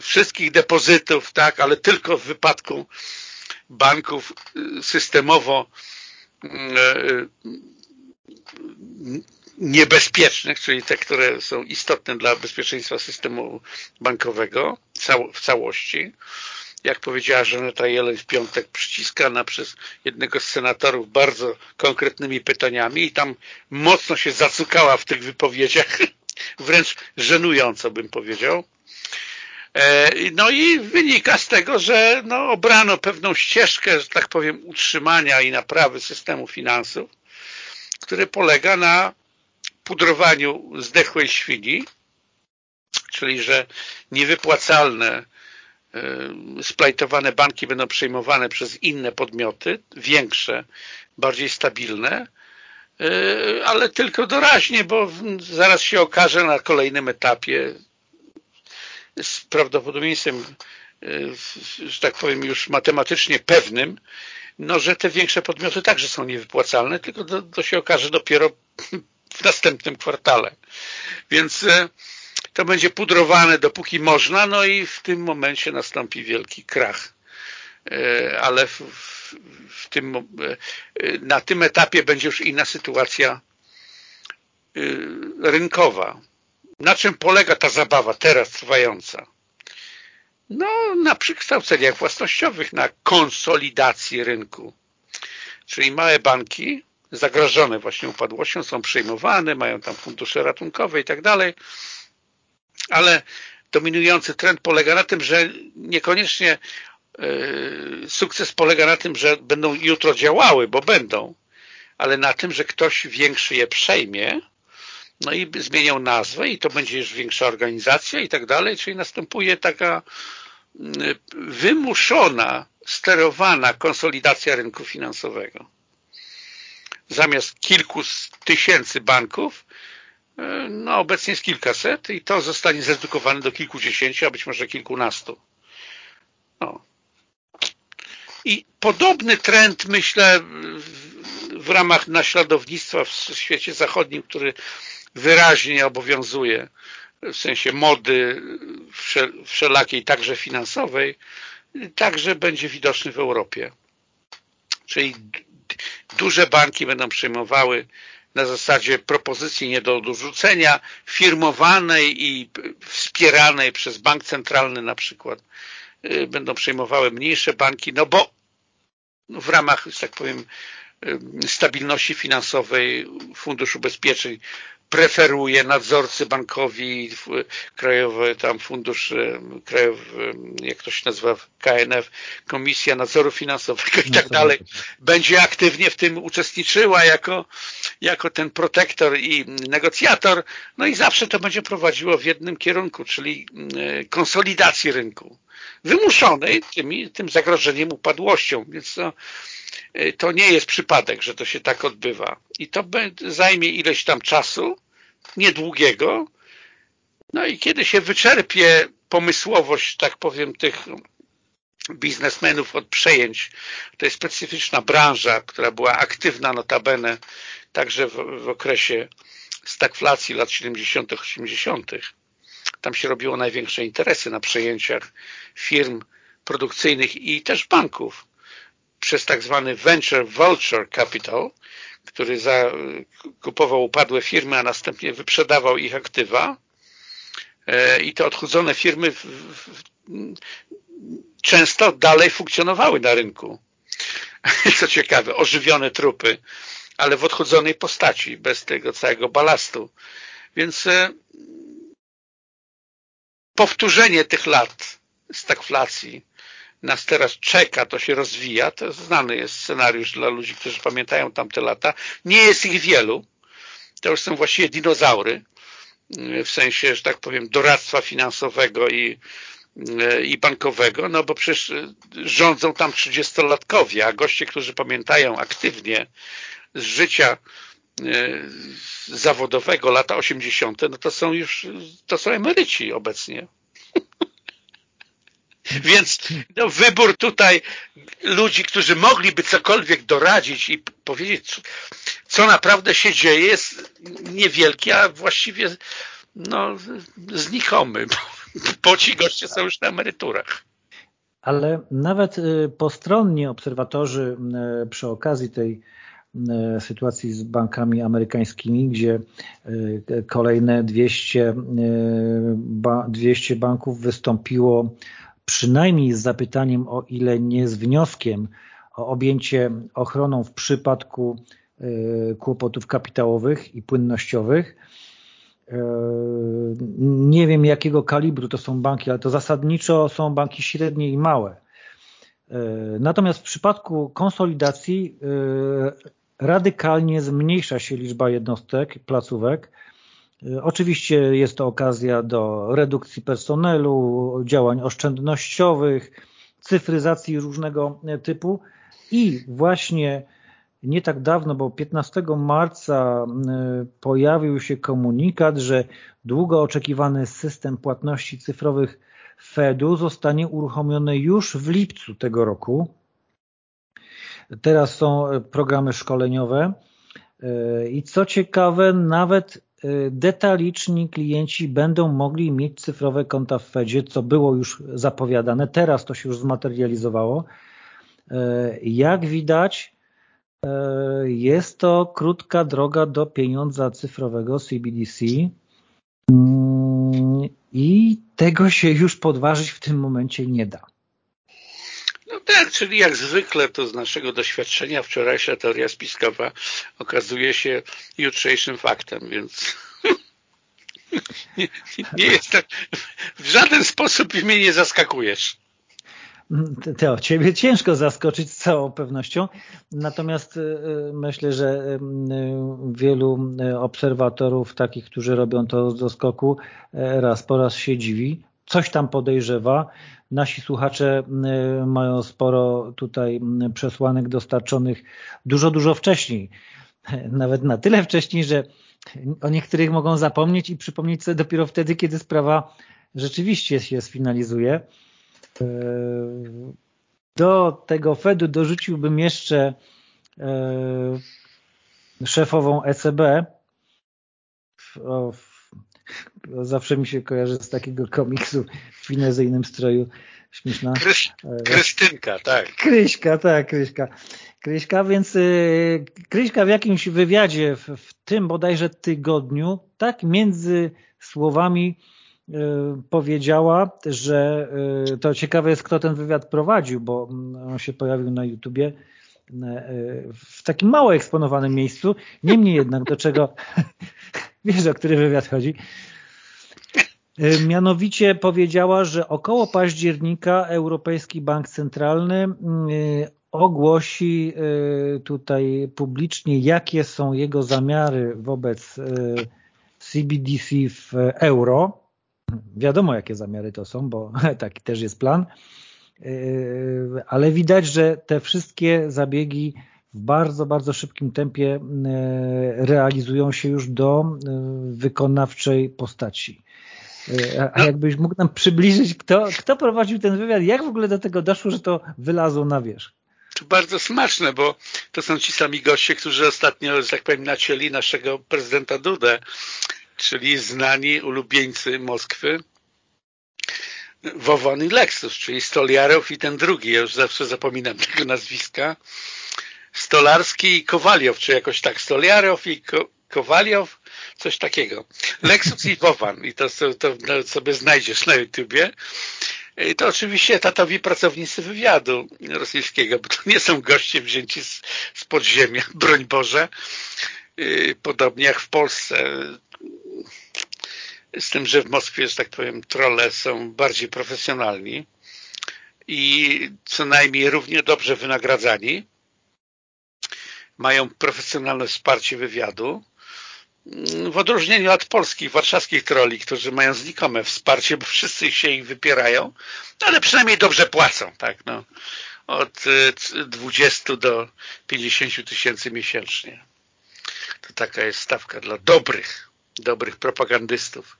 wszystkich depozytów, tak, ale tylko w wypadku banków systemowo e, niebezpiecznych, czyli te, które są istotne dla bezpieczeństwa systemu bankowego w całości, jak powiedziała Żaneta Jeleń w piątek, przyciskana przez jednego z senatorów bardzo konkretnymi pytaniami i tam mocno się zacukała w tych wypowiedziach, wręcz żenująco bym powiedział. E, no i wynika z tego, że no, obrano pewną ścieżkę, że tak powiem, utrzymania i naprawy systemu finansów, który polega na pudrowaniu zdechłej świni, czyli że niewypłacalne splajtowane banki będą przejmowane przez inne podmioty, większe, bardziej stabilne, e, ale tylko doraźnie, bo zaraz się okaże na kolejnym etapie z prawdopodobieństwem, e, że tak powiem już matematycznie pewnym, no, że te większe podmioty także są niewypłacalne, tylko to, to się okaże dopiero w następnym kwartale. Więc e, to będzie pudrowane dopóki można, no i w tym momencie nastąpi wielki krach. E, ale w, w tym, e, na tym etapie będzie już inna sytuacja rynkowa. Na czym polega ta zabawa teraz trwająca? No, na przekształceniach własnościowych, na konsolidacji rynku. Czyli małe banki zagrożone właśnie upadłością są przejmowane, mają tam fundusze ratunkowe i tak dalej ale dominujący trend polega na tym, że niekoniecznie e, sukces polega na tym, że będą jutro działały, bo będą, ale na tym, że ktoś większy je przejmie, no i zmienią nazwę i to będzie już większa organizacja i tak dalej, czyli następuje taka wymuszona, sterowana konsolidacja rynku finansowego. Zamiast kilku tysięcy banków E, no obecnie jest kilkaset i to zostanie zredukowane do kilkudziesięciu, a być może kilkunastu. No. I podobny trend, myślę, w ramach naśladownictwa w świecie zachodnim, który wyraźnie obowiązuje w sensie mody wszelakiej, także finansowej, także będzie widoczny w Europie. Czyli duże banki będą przejmowały na zasadzie propozycji nie do odrzucenia, firmowanej i wspieranej przez bank centralny na przykład. Y, będą przejmowały mniejsze banki, no bo w ramach, że tak powiem, stabilności finansowej Fundusz Ubezpieczeń. Preferuje nadzorcy bankowi, krajowy tam fundusz krajowy, jak to się nazywa, KNF, Komisja Nadzoru Finansowego i tak dalej, będzie aktywnie w tym uczestniczyła jako, jako ten protektor i negocjator, no i zawsze to będzie prowadziło w jednym kierunku, czyli konsolidacji rynku, wymuszonej tymi, tym zagrożeniem upadłością, więc to, to nie jest przypadek, że to się tak odbywa. I to zajmie ileś tam czasu, niedługiego, no i kiedy się wyczerpie pomysłowość, tak powiem, tych biznesmenów od przejęć, to jest specyficzna branża, która była aktywna notabene także w, w okresie stagflacji lat 70., 80. Tam się robiło największe interesy na przejęciach firm produkcyjnych i też banków przez tak zwany venture vulture capital, który za, kupował upadłe firmy, a następnie wyprzedawał ich aktywa e, i te odchudzone firmy w, w, często dalej funkcjonowały na rynku. Co ciekawe, ożywione trupy, ale w odchudzonej postaci, bez tego całego balastu. Więc e, powtórzenie tych lat stagflacji nas teraz czeka, to się rozwija, to znany jest scenariusz dla ludzi, którzy pamiętają tamte lata. Nie jest ich wielu, to już są właściwie dinozaury, w sensie, że tak powiem, doradztwa finansowego i, i bankowego, no bo przecież rządzą tam trzydziestolatkowie, a goście, którzy pamiętają aktywnie z życia e, zawodowego lata 80., no to są już, to są emeryci obecnie. Więc no, wybór tutaj ludzi, którzy mogliby cokolwiek doradzić i powiedzieć, co naprawdę się dzieje, jest niewielki, a właściwie no, znikomy, bo ci goście są już na emeryturach. Ale nawet y, postronnie obserwatorzy y, przy okazji tej y, sytuacji z bankami amerykańskimi, gdzie kolejne 200, 200 banków wystąpiło przynajmniej z zapytaniem, o ile nie z wnioskiem o objęcie ochroną w przypadku e, kłopotów kapitałowych i płynnościowych. E, nie wiem jakiego kalibru to są banki, ale to zasadniczo są banki średnie i małe. E, natomiast w przypadku konsolidacji radykalnie zmniejsza się liczba jednostek, placówek, Oczywiście jest to okazja do redukcji personelu, działań oszczędnościowych, cyfryzacji różnego typu i właśnie nie tak dawno, bo 15 marca pojawił się komunikat, że długo oczekiwany system płatności cyfrowych Fedu zostanie uruchomiony już w lipcu tego roku. Teraz są programy szkoleniowe i co ciekawe, nawet detaliczni klienci będą mogli mieć cyfrowe konta w Fedzie, co było już zapowiadane. Teraz to się już zmaterializowało. Y, jak widać, y, jest to krótka droga do pieniądza cyfrowego CBDC mm, i tego się już podważyć w tym momencie nie da. No tak, czyli jak zwykle to z naszego doświadczenia wczorajsza teoria spiskowa okazuje się jutrzejszym faktem, więc nie, nie jestem, w żaden sposób mnie nie zaskakujesz. To ciebie ciężko zaskoczyć z całą pewnością, natomiast y, y, myślę, że y, wielu obserwatorów, takich, którzy robią to z doskoku, raz po raz się dziwi, coś tam podejrzewa, Nasi słuchacze y, mają sporo tutaj y, przesłanek dostarczonych dużo, dużo wcześniej. Nawet na tyle wcześniej, że o niektórych mogą zapomnieć i przypomnieć sobie dopiero wtedy, kiedy sprawa rzeczywiście się sfinalizuje. Y, do tego Fedu dorzuciłbym jeszcze szefową ECB, zawsze mi się kojarzy z takiego komiksu w finezyjnym stroju. Śmieszna. E, Krystynka, tak. Kryśka, tak, Kryśka. Kryśka, więc yy, Kryśka w jakimś wywiadzie w, w tym bodajże tygodniu, tak między słowami yy, powiedziała, że yy, to ciekawe jest, kto ten wywiad prowadził, bo on się pojawił na YouTubie w takim mało eksponowanym miejscu. Niemniej jednak, do czego wiesz, o który wywiad chodzi, Mianowicie powiedziała, że około października Europejski Bank Centralny ogłosi y, tutaj publicznie, jakie są jego zamiary wobec y, CBDC w euro. Wiadomo, jakie zamiary to są, bo taki też jest plan. Y, ale widać, że te wszystkie zabiegi w bardzo, bardzo szybkim tempie realizują się już do wykonawczej postaci. A jakbyś mógł nam przybliżyć, kto, kto prowadził ten wywiad, jak w ogóle do tego doszło, że to wylazło na wierzch? To bardzo smaczne, bo to są ci sami goście, którzy ostatnio, że tak powiem, nacięli naszego prezydenta Dudę, czyli znani ulubieńcy Moskwy, Wowon i Lexus, czyli Stoliarow i ten drugi, ja już zawsze zapominam tego nazwiska, Stolarski i Kowaliow, czy jakoś tak, Stoliarow i Ko Kowaliow, coś takiego. Lexus i Wowan i to, to, sobie znajdziesz na YouTubie. I to oczywiście etatowi pracownicy wywiadu rosyjskiego, bo to nie są goście wzięci z, z podziemia, broń Boże, y, podobnie jak w Polsce. Z tym, że w Moskwie, że tak powiem, trolle są bardziej profesjonalni i co najmniej równie dobrze wynagradzani. Mają profesjonalne wsparcie wywiadu w odróżnieniu od polskich, warszawskich troli, którzy mają znikome wsparcie, bo wszyscy się ich wypierają, ale przynajmniej dobrze płacą, tak, no, od 20 y, do 50 tysięcy miesięcznie. To taka jest stawka dla dobrych, dobrych propagandystów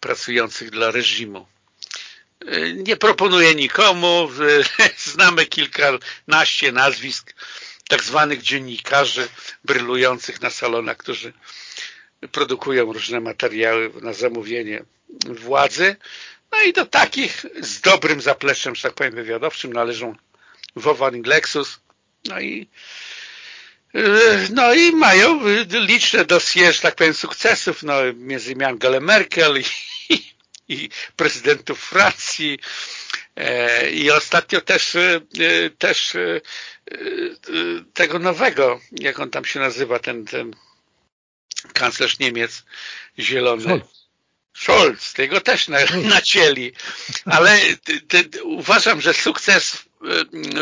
pracujących dla reżimu. Y, nie proponuję nikomu, znamy kilkanaście nazwisk tak zwanych dziennikarzy brylujących na salonach, którzy produkują różne materiały na zamówienie władzy. No i do takich z dobrym zapleczem, że tak powiem, wywiadowczym należą Wowan i Lexus. No i no i mają liczne dosie, że tak powiem, sukcesów, no, między innymi Angela Merkel i, i prezydentów Francji e, i ostatnio też, e, też e, tego nowego, jak on tam się nazywa, ten, ten kanclerz Niemiec zielony. Scholz. Scholz, tego też na, nacięli. Ale ty, ty, uważam, że sukces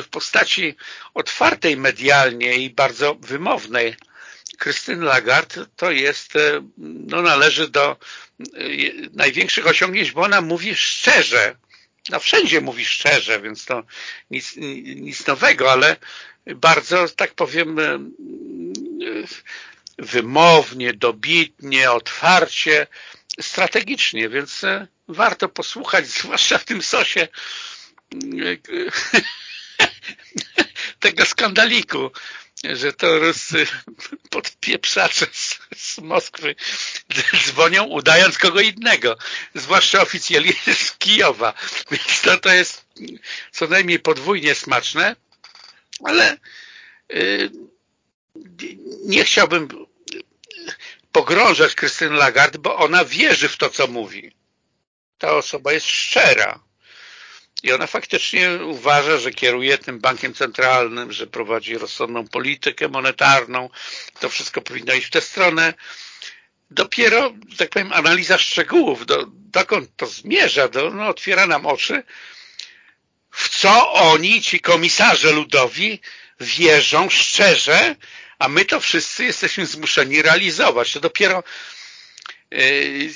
w postaci otwartej medialnie i bardzo wymownej Krystyny Lagarde to jest, no należy do największych osiągnięć, bo ona mówi szczerze. No wszędzie mówi szczerze, więc to nic, nic nowego, ale bardzo, tak powiem, wymownie, dobitnie, otwarcie, strategicznie, więc e, warto posłuchać, zwłaszcza w tym sosie tego skandaliku, że to Ruscy podpieprzacze z, z Moskwy dzwonią udając kogo innego, zwłaszcza oficjeli z Kijowa. Więc to, to jest co najmniej podwójnie smaczne, ale yy, nie chciałbym pogrążać Krystyny Lagarde, bo ona wierzy w to, co mówi. Ta osoba jest szczera. I ona faktycznie uważa, że kieruje tym bankiem centralnym, że prowadzi rozsądną politykę monetarną. To wszystko powinno iść w tę stronę. Dopiero, tak powiem, analiza szczegółów, do, dokąd to zmierza, do, no, otwiera nam oczy, w co oni, ci komisarze ludowi, wierzą szczerze, a my to wszyscy jesteśmy zmuszeni realizować. To dopiero y,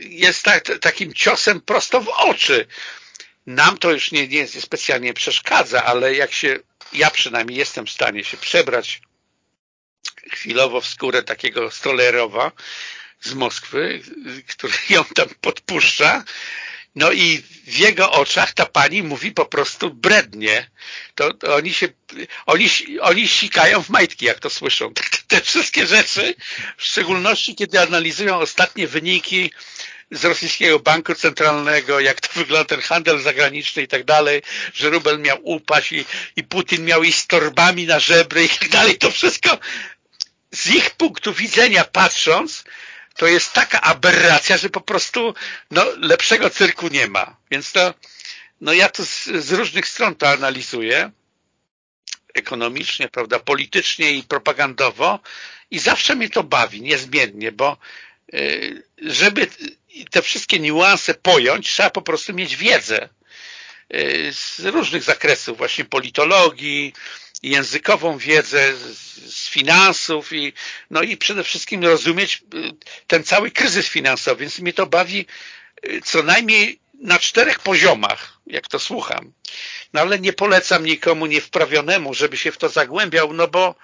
jest tak, takim ciosem prosto w oczy. Nam to już nie, nie specjalnie przeszkadza, ale jak się, ja przynajmniej jestem w stanie się przebrać chwilowo w skórę takiego stolerowa z Moskwy, który ją tam podpuszcza, no i w jego oczach ta pani mówi po prostu brednie. To, to oni się, oni, oni sikają w majtki, jak to słyszą. Te, te wszystkie rzeczy, w szczególności kiedy analizują ostatnie wyniki z rosyjskiego banku centralnego, jak to wygląda ten handel zagraniczny i tak dalej, że rubel miał upaść i, i Putin miał iść z torbami na żebry i tak dalej. To wszystko z ich punktu widzenia patrząc, to jest taka aberracja, że po prostu no, lepszego cyrku nie ma. Więc to, no ja to z, z różnych stron to analizuję ekonomicznie, prawda, politycznie i propagandowo i zawsze mnie to bawi, niezmiennie, bo y, żeby te wszystkie niuanse pojąć, trzeba po prostu mieć wiedzę y, z różnych zakresów, właśnie politologii, językową wiedzę z finansów i, no i przede wszystkim rozumieć y, ten cały kryzys finansowy, więc mnie to bawi co najmniej na czterech poziomach, jak to słucham. No ale nie polecam nikomu niewprawionemu, żeby się w to zagłębiał, no bo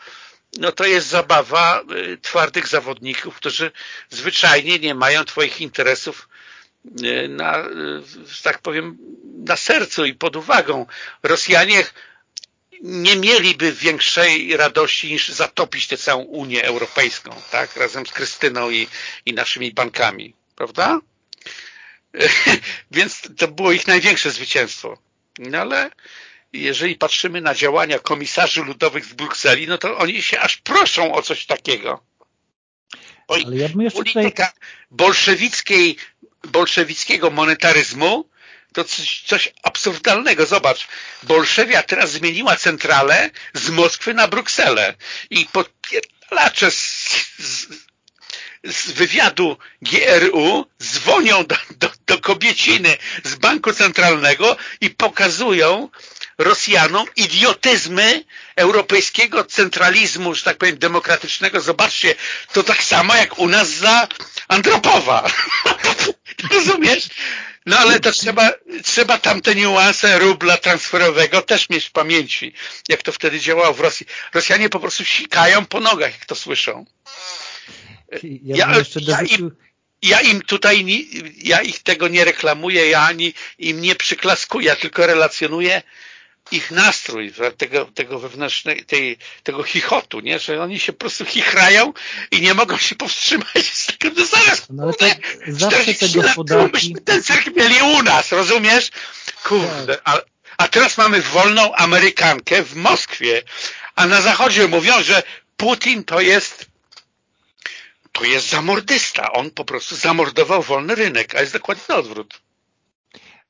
no to jest zabawa y, twardych zawodników, którzy zwyczajnie nie mają twoich interesów y, na, y, tak powiem, na sercu i pod uwagą. Rosjanie nie mieliby większej radości niż zatopić tę całą Unię Europejską, tak, razem z Krystyną i, i naszymi bankami, prawda? Więc to było ich największe zwycięstwo. No ale jeżeli patrzymy na działania komisarzy ludowych z Brukseli, no to oni się aż proszą o coś takiego. Bo ale ja polityka tutaj... bolszewickiej, bolszewickiego monetaryzmu to coś, coś, absurdalnego. Zobacz, Bolszewia teraz zmieniła centralę z Moskwy na Brukselę i podpierdalacze z, z, z wywiadu GRU dzwonią do, do, do kobieciny z Banku Centralnego i pokazują Rosjanom idiotyzmy europejskiego centralizmu, że tak powiem, demokratycznego. Zobaczcie, to tak samo jak u nas za Andropowa. Rozumiesz? No ale to trzeba, trzeba tamte niuanse rubla transferowego też mieć w pamięci, jak to wtedy działało w Rosji. Rosjanie po prostu sikają po nogach, jak to słyszą. Ja, ja, ja, im, ja im tutaj, ja ich tego nie reklamuję, ja ani im nie przyklaskuję, ja tylko relacjonuję ich nastrój, tego, tego wewnętrznego, tej, tego chichotu, nie? że oni się po prostu chichrają i nie mogą się powstrzymać z tego, no zaraz, no, ale kurde, zawsze te gospodarki... ten cyrk mieli u nas, rozumiesz? Kurde, tak. a, a teraz mamy wolną Amerykankę w Moskwie, a na zachodzie mówią, że Putin to jest to jest zamordysta. On po prostu zamordował wolny rynek, a jest dokładnie na odwrót.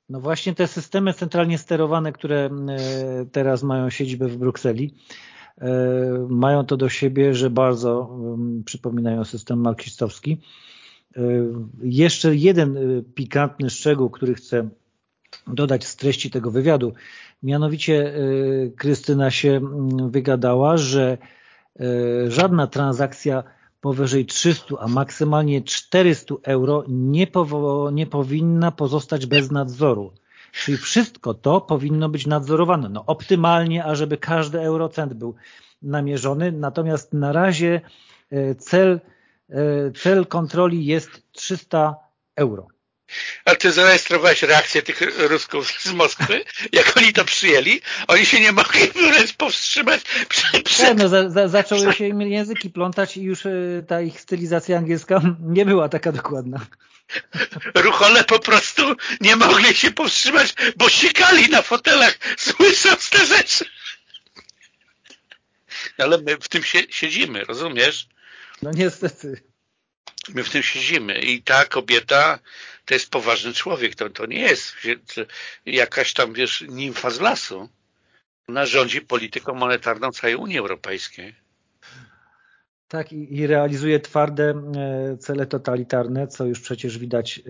No właśnie te systemy centralnie sterowane, które e, teraz mają siedzibę w Brukseli, e, mają to do siebie, że bardzo przypominają system marksistowski. E, jeszcze jeden pikantny szczegół, który chcę dodać z treści tego wywiadu. Mianowicie Krystyna się wygadała, że żadna transakcja powyżej 300, a maksymalnie 400 euro nie, nie powinna pozostać bez nadzoru. Czyli wszystko to powinno być nadzorowane. No optymalnie, ażeby każdy eurocent był namierzony, natomiast na razie e, cel, e, cel kontroli jest 300 euro. Ale ty zarejestrowałeś reakcję tych Rusków z Moskwy, jak oni to przyjęli, oni się nie mogli wręcz powstrzymać przed... przed... No, za, za, zaczęły się im języki plątać i już y, ta ich stylizacja angielska nie była taka dokładna. Ruchole po prostu nie mogli się powstrzymać, bo sikali na fotelach, słysząc te rzeczy. Ale my w tym siedzimy, rozumiesz? No niestety. My w tym siedzimy i ta kobieta to jest poważny człowiek, to, to nie jest jakaś tam, wiesz, nimfa z lasu. Ona rządzi polityką monetarną całej Unii Europejskiej. Tak i, i realizuje twarde e, cele totalitarne, co już przecież widać, e,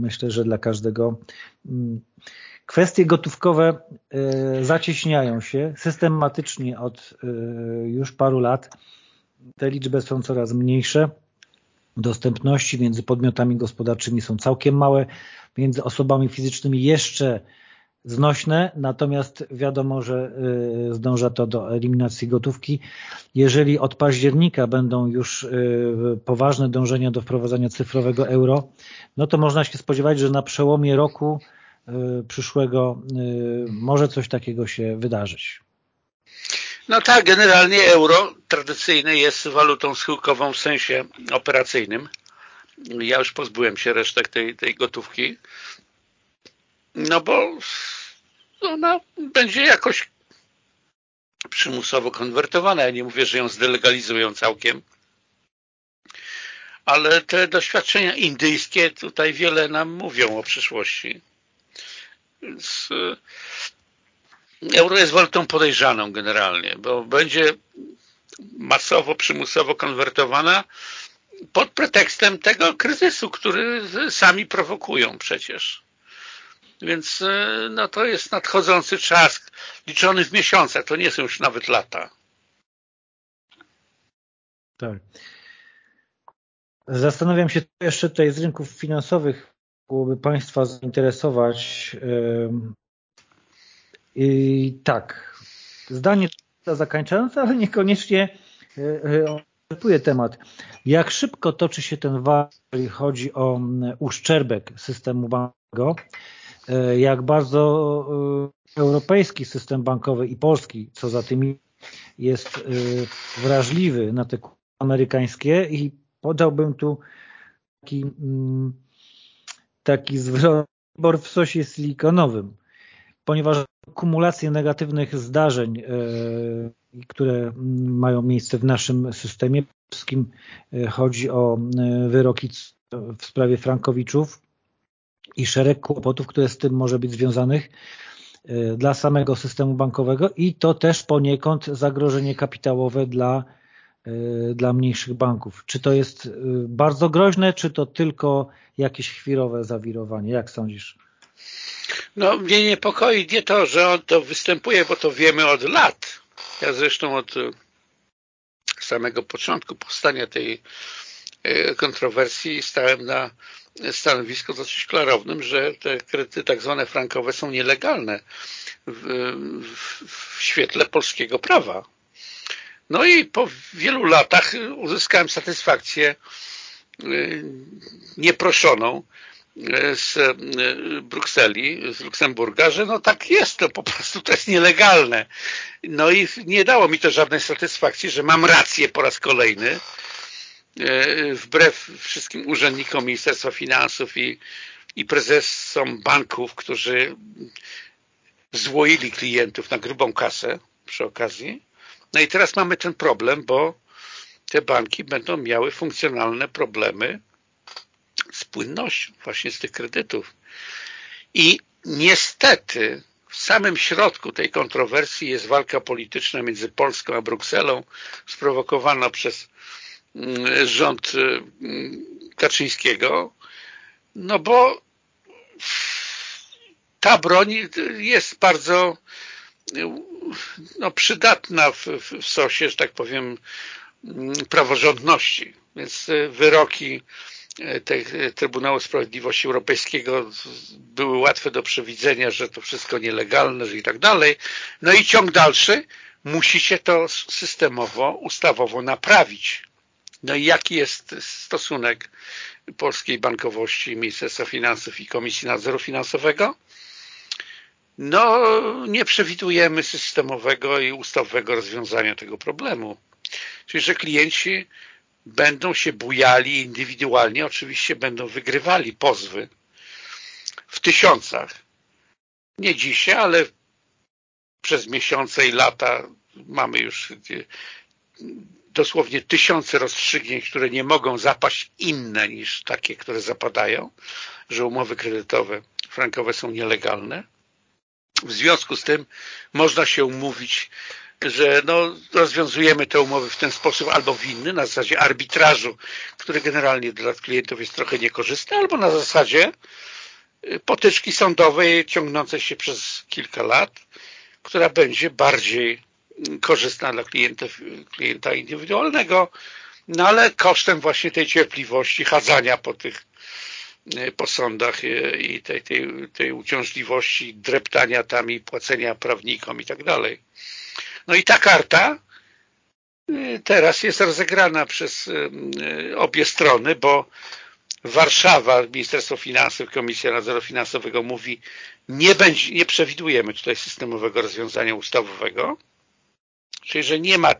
myślę, że dla każdego. Mm, kwestie gotówkowe e, zacieśniają się systematycznie od już paru lat. Te liczby są coraz mniejsze dostępności między podmiotami gospodarczymi są całkiem małe, między osobami fizycznymi jeszcze znośne, natomiast wiadomo, że y, zdąża to do eliminacji gotówki. Jeżeli od października będą już y, poważne dążenia do wprowadzania cyfrowego euro, no to można się spodziewać, że na przełomie roku y, przyszłego może coś takiego się wydarzyć. No tak, generalnie euro tradycyjne jest walutą schyłkową w sensie operacyjnym. Ja już pozbyłem się resztek tej, tej gotówki, no bo ona będzie jakoś przymusowo konwertowana. Ja nie mówię, że ją zdelegalizują całkiem, ale te doświadczenia indyjskie tutaj wiele nam mówią o przyszłości. Więc euro jest walutą podejrzaną generalnie, bo będzie masowo, przymusowo konwertowana pod pretekstem tego kryzysu, który sami prowokują przecież. Więc e, no, to jest nadchodzący czas liczony w miesiącach, to nie są już nawet lata. Tak. Zastanawiam się jeszcze tutaj z rynków finansowych byłoby Państwa zainteresować. I tak, zdanie zakończające, ale niekoniecznie oczekuje temat. Jak szybko toczy się ten walk, jeżeli chodzi o uszczerbek systemu bankowego, e, jak bardzo e, europejski system bankowy i polski, co za tym jest e, wrażliwy na te amerykańskie? I podałbym tu taki, taki zwrot w sosie silikonowym, ponieważ kumulację negatywnych zdarzeń, e, które mają miejsce w naszym systemie polskim, e, chodzi o e, wyroki w sprawie Frankowiczów i szereg kłopotów, które z tym może być związanych dla samego systemu bankowego i to też poniekąd zagrożenie kapitałowe dla dla mniejszych banków. Czy to jest bardzo groźne, czy to tylko jakieś chwilowe zawirowanie? Jak sądzisz? No mnie niepokoi nie to, że on to występuje, bo to wiemy od lat. Ja zresztą od y, samego początku powstania tej kontrowersji stałem na stanowisku dosyć klarownym, że te kredyty tak zwane frankowe są nielegalne w, w, w świetle polskiego prawa. No i po wielu latach uzyskałem satysfakcję y, nieproszoną z y, Brukseli, z Luksemburga, że no tak jest, to po prostu to jest nielegalne. No i nie dało mi to żadnej satysfakcji, że mam rację po raz kolejny, wbrew wszystkim urzędnikom Ministerstwa Finansów i, i prezesom banków, którzy złoili klientów na grubą kasę przy okazji, no i teraz mamy ten problem, bo te banki będą miały funkcjonalne problemy z płynnością właśnie z tych kredytów. I niestety w samym środku tej kontrowersji jest walka polityczna między Polską a Brukselą sprowokowana przez mm, rząd mm, Kaczyńskiego, no bo ta broń jest bardzo no, przydatna w, w sosie, że tak powiem, mm, praworządności. Więc e, wyroki e, e, Trybunału Sprawiedliwości Europejskiego były łatwe do przewidzenia, że to wszystko nielegalne, że i tak dalej. No i ciąg dalszy, musicie to systemowo, ustawowo naprawić. No i jaki jest stosunek polskiej bankowości, Ministerstwa Finansów i Komisji Nadzoru Finansowego? No, nie przewidujemy systemowego i ustawowego rozwiązania tego problemu. Czyli, że klienci będą się bujali indywidualnie, oczywiście będą wygrywali pozwy w tysiącach. Nie dzisiaj, ale przez miesiące i lata mamy już dosłownie tysiące rozstrzygnięć, które nie mogą zapaść inne niż takie, które zapadają, że umowy kredytowe frankowe są nielegalne. W związku z tym można się umówić, że no, rozwiązujemy te umowy w ten sposób albo w inny, na zasadzie arbitrażu, który generalnie dla klientów jest trochę niekorzystny, albo na zasadzie y, potyczki sądowej ciągnącej się przez kilka lat, która będzie bardziej korzystna dla klientów, klienta indywidualnego, no ale kosztem właśnie tej cierpliwości, chadzania po tych E, po sądach i tej, tej, tej uciążliwości dreptania tam i płacenia prawnikom i tak dalej. No i ta karta e, teraz jest rozegrana przez obie strony, bo Warszawa, Ministerstwo Finansów, Komisja Nadzoru Finansowego mówi, nie, będzie, nie przewidujemy tutaj systemowego rozwiązania ustawowego, czyli że nie ma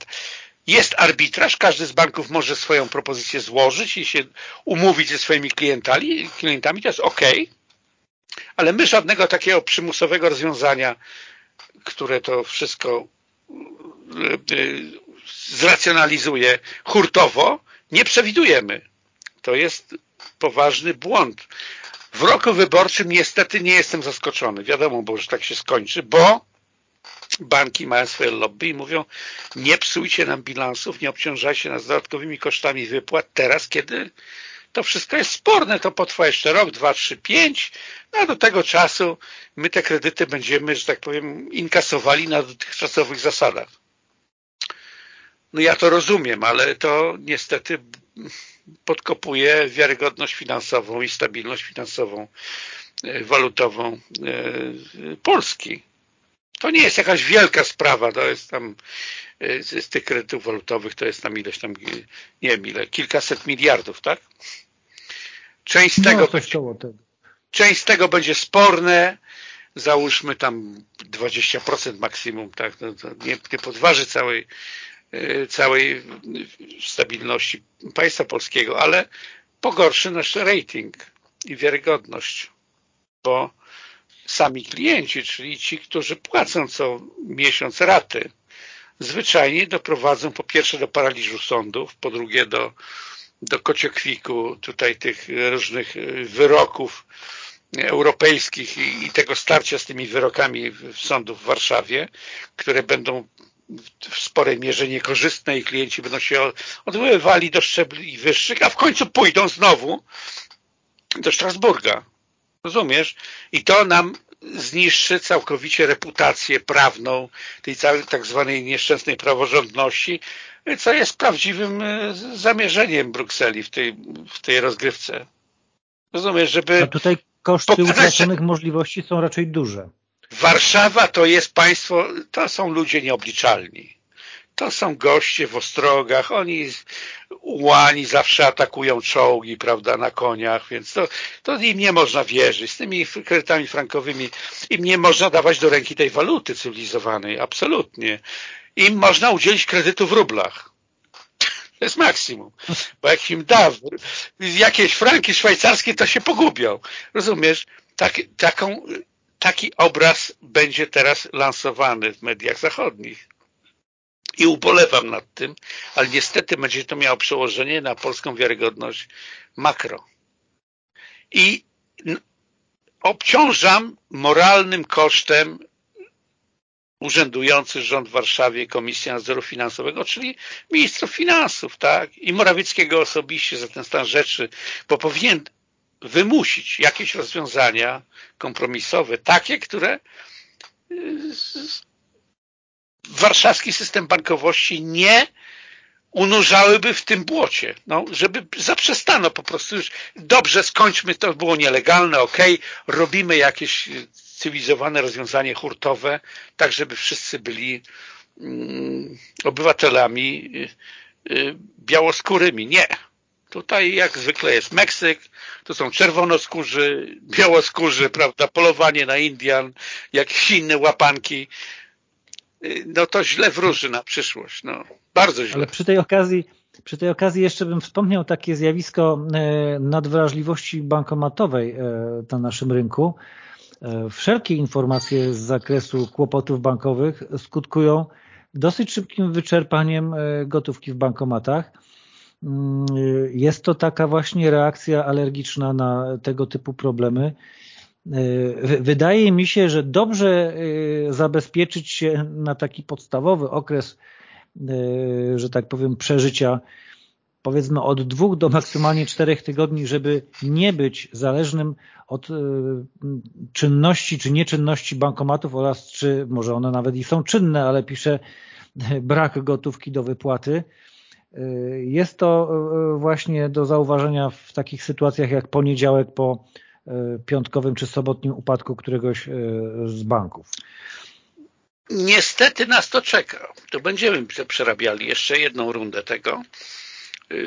jest arbitraż, każdy z banków może swoją propozycję złożyć i się umówić ze swoimi klientami, klientami to jest ok, ale my żadnego takiego przymusowego rozwiązania, które to wszystko zracjonalizuje hurtowo, nie przewidujemy. To jest poważny błąd. W roku wyborczym niestety nie jestem zaskoczony. Wiadomo, bo że tak się skończy, bo banki mają swoje lobby i mówią nie psujcie nam bilansów, nie obciążajcie nas dodatkowymi kosztami wypłat teraz, kiedy to wszystko jest sporne, to potrwa jeszcze rok, dwa, trzy, pięć, no a do tego czasu my te kredyty będziemy, że tak powiem, inkasowali na dotychczasowych zasadach. No ja to rozumiem, ale to niestety podkopuje wiarygodność finansową i stabilność finansową, e, walutową e, Polski. To nie jest jakaś wielka sprawa, to jest tam e, z tych kredytów walutowych to jest tam ileś tam, nie wiem ile, kilkaset miliardów, tak? Część z no, tego, będzie, część z tego będzie sporne, załóżmy tam 20% maksimum, tak? No, nie, nie podważy całej Y, całej stabilności państwa polskiego, ale pogorszy nasz rating i wiarygodność, bo sami klienci, czyli ci, którzy płacą co miesiąc raty, zwyczajnie doprowadzą po pierwsze do paraliżu sądów, po drugie do, do kociokwiku tutaj tych różnych wyroków europejskich i, i tego starcia z tymi wyrokami sądów w Warszawie, które będą w sporej mierze niekorzystne i klienci będą się odwoływali do szczebli wyższych, a w końcu pójdą znowu do Strasburga. Rozumiesz? I to nam zniszczy całkowicie reputację prawną tej całej tak zwanej nieszczęsnej praworządności, co jest prawdziwym e, zamierzeniem Brukseli w tej, w tej rozgrywce. Rozumiesz, żeby... A tutaj koszty utraconych możliwości są raczej duże. Warszawa to jest państwo, to są ludzie nieobliczalni. To są goście w ostrogach, oni ułani zawsze atakują czołgi, prawda, na koniach, więc to, to im nie można wierzyć. Z tymi kredytami frankowymi im nie można dawać do ręki tej waluty cywilizowanej, absolutnie. Im można udzielić kredytu w rublach. To jest maksimum. Bo jak im da jakieś franki szwajcarskie, to się pogubią. Rozumiesz? Tak, taką taki obraz będzie teraz lansowany w mediach zachodnich. I ubolewam nad tym, ale niestety będzie to miało przełożenie na polską wiarygodność makro. I obciążam moralnym kosztem urzędujący rząd w Warszawie, Komisja Nadzoru Finansowego, czyli ministrów finansów, tak? I Morawieckiego osobiście za ten stan rzeczy, bo powinien wymusić jakieś rozwiązania kompromisowe, takie, które y, warszawski system bankowości nie unurzałyby w tym błocie, no, żeby zaprzestano po prostu już, dobrze, skończmy, to było nielegalne, ok, robimy jakieś cywilizowane rozwiązanie hurtowe, tak żeby wszyscy byli mm, obywatelami y, y, białoskórymi. Nie, Tutaj jak zwykle jest Meksyk, to są czerwonoskórzy, białoskórzy, prawda, polowanie na Indian, jakieś inne łapanki. No to źle wróży na przyszłość, no bardzo źle. Ale przy tej okazji przy tej okazji jeszcze bym wspomniał takie zjawisko nadwrażliwości bankomatowej na naszym rynku. E, wszelkie informacje z zakresu kłopotów bankowych skutkują dosyć szybkim wyczerpaniem gotówki w bankomatach Mm, jest to taka właśnie reakcja alergiczna na tego typu problemy. Wydaje mi się, że dobrze zabezpieczyć się na taki podstawowy okres, że tak powiem, przeżycia powiedzmy od dwóch do maksymalnie czterech tygodni, żeby nie być zależnym od czynności czy nieczynności bankomatów oraz czy może one nawet i są czynne, ale pisze brak gotówki do wypłaty, Y, jest to właśnie do zauważenia w takich sytuacjach jak poniedziałek po piątkowym czy sobotnim upadku któregoś z banków. Niestety nas to czeka. To będziemy przerabiali jeszcze jedną rundę tego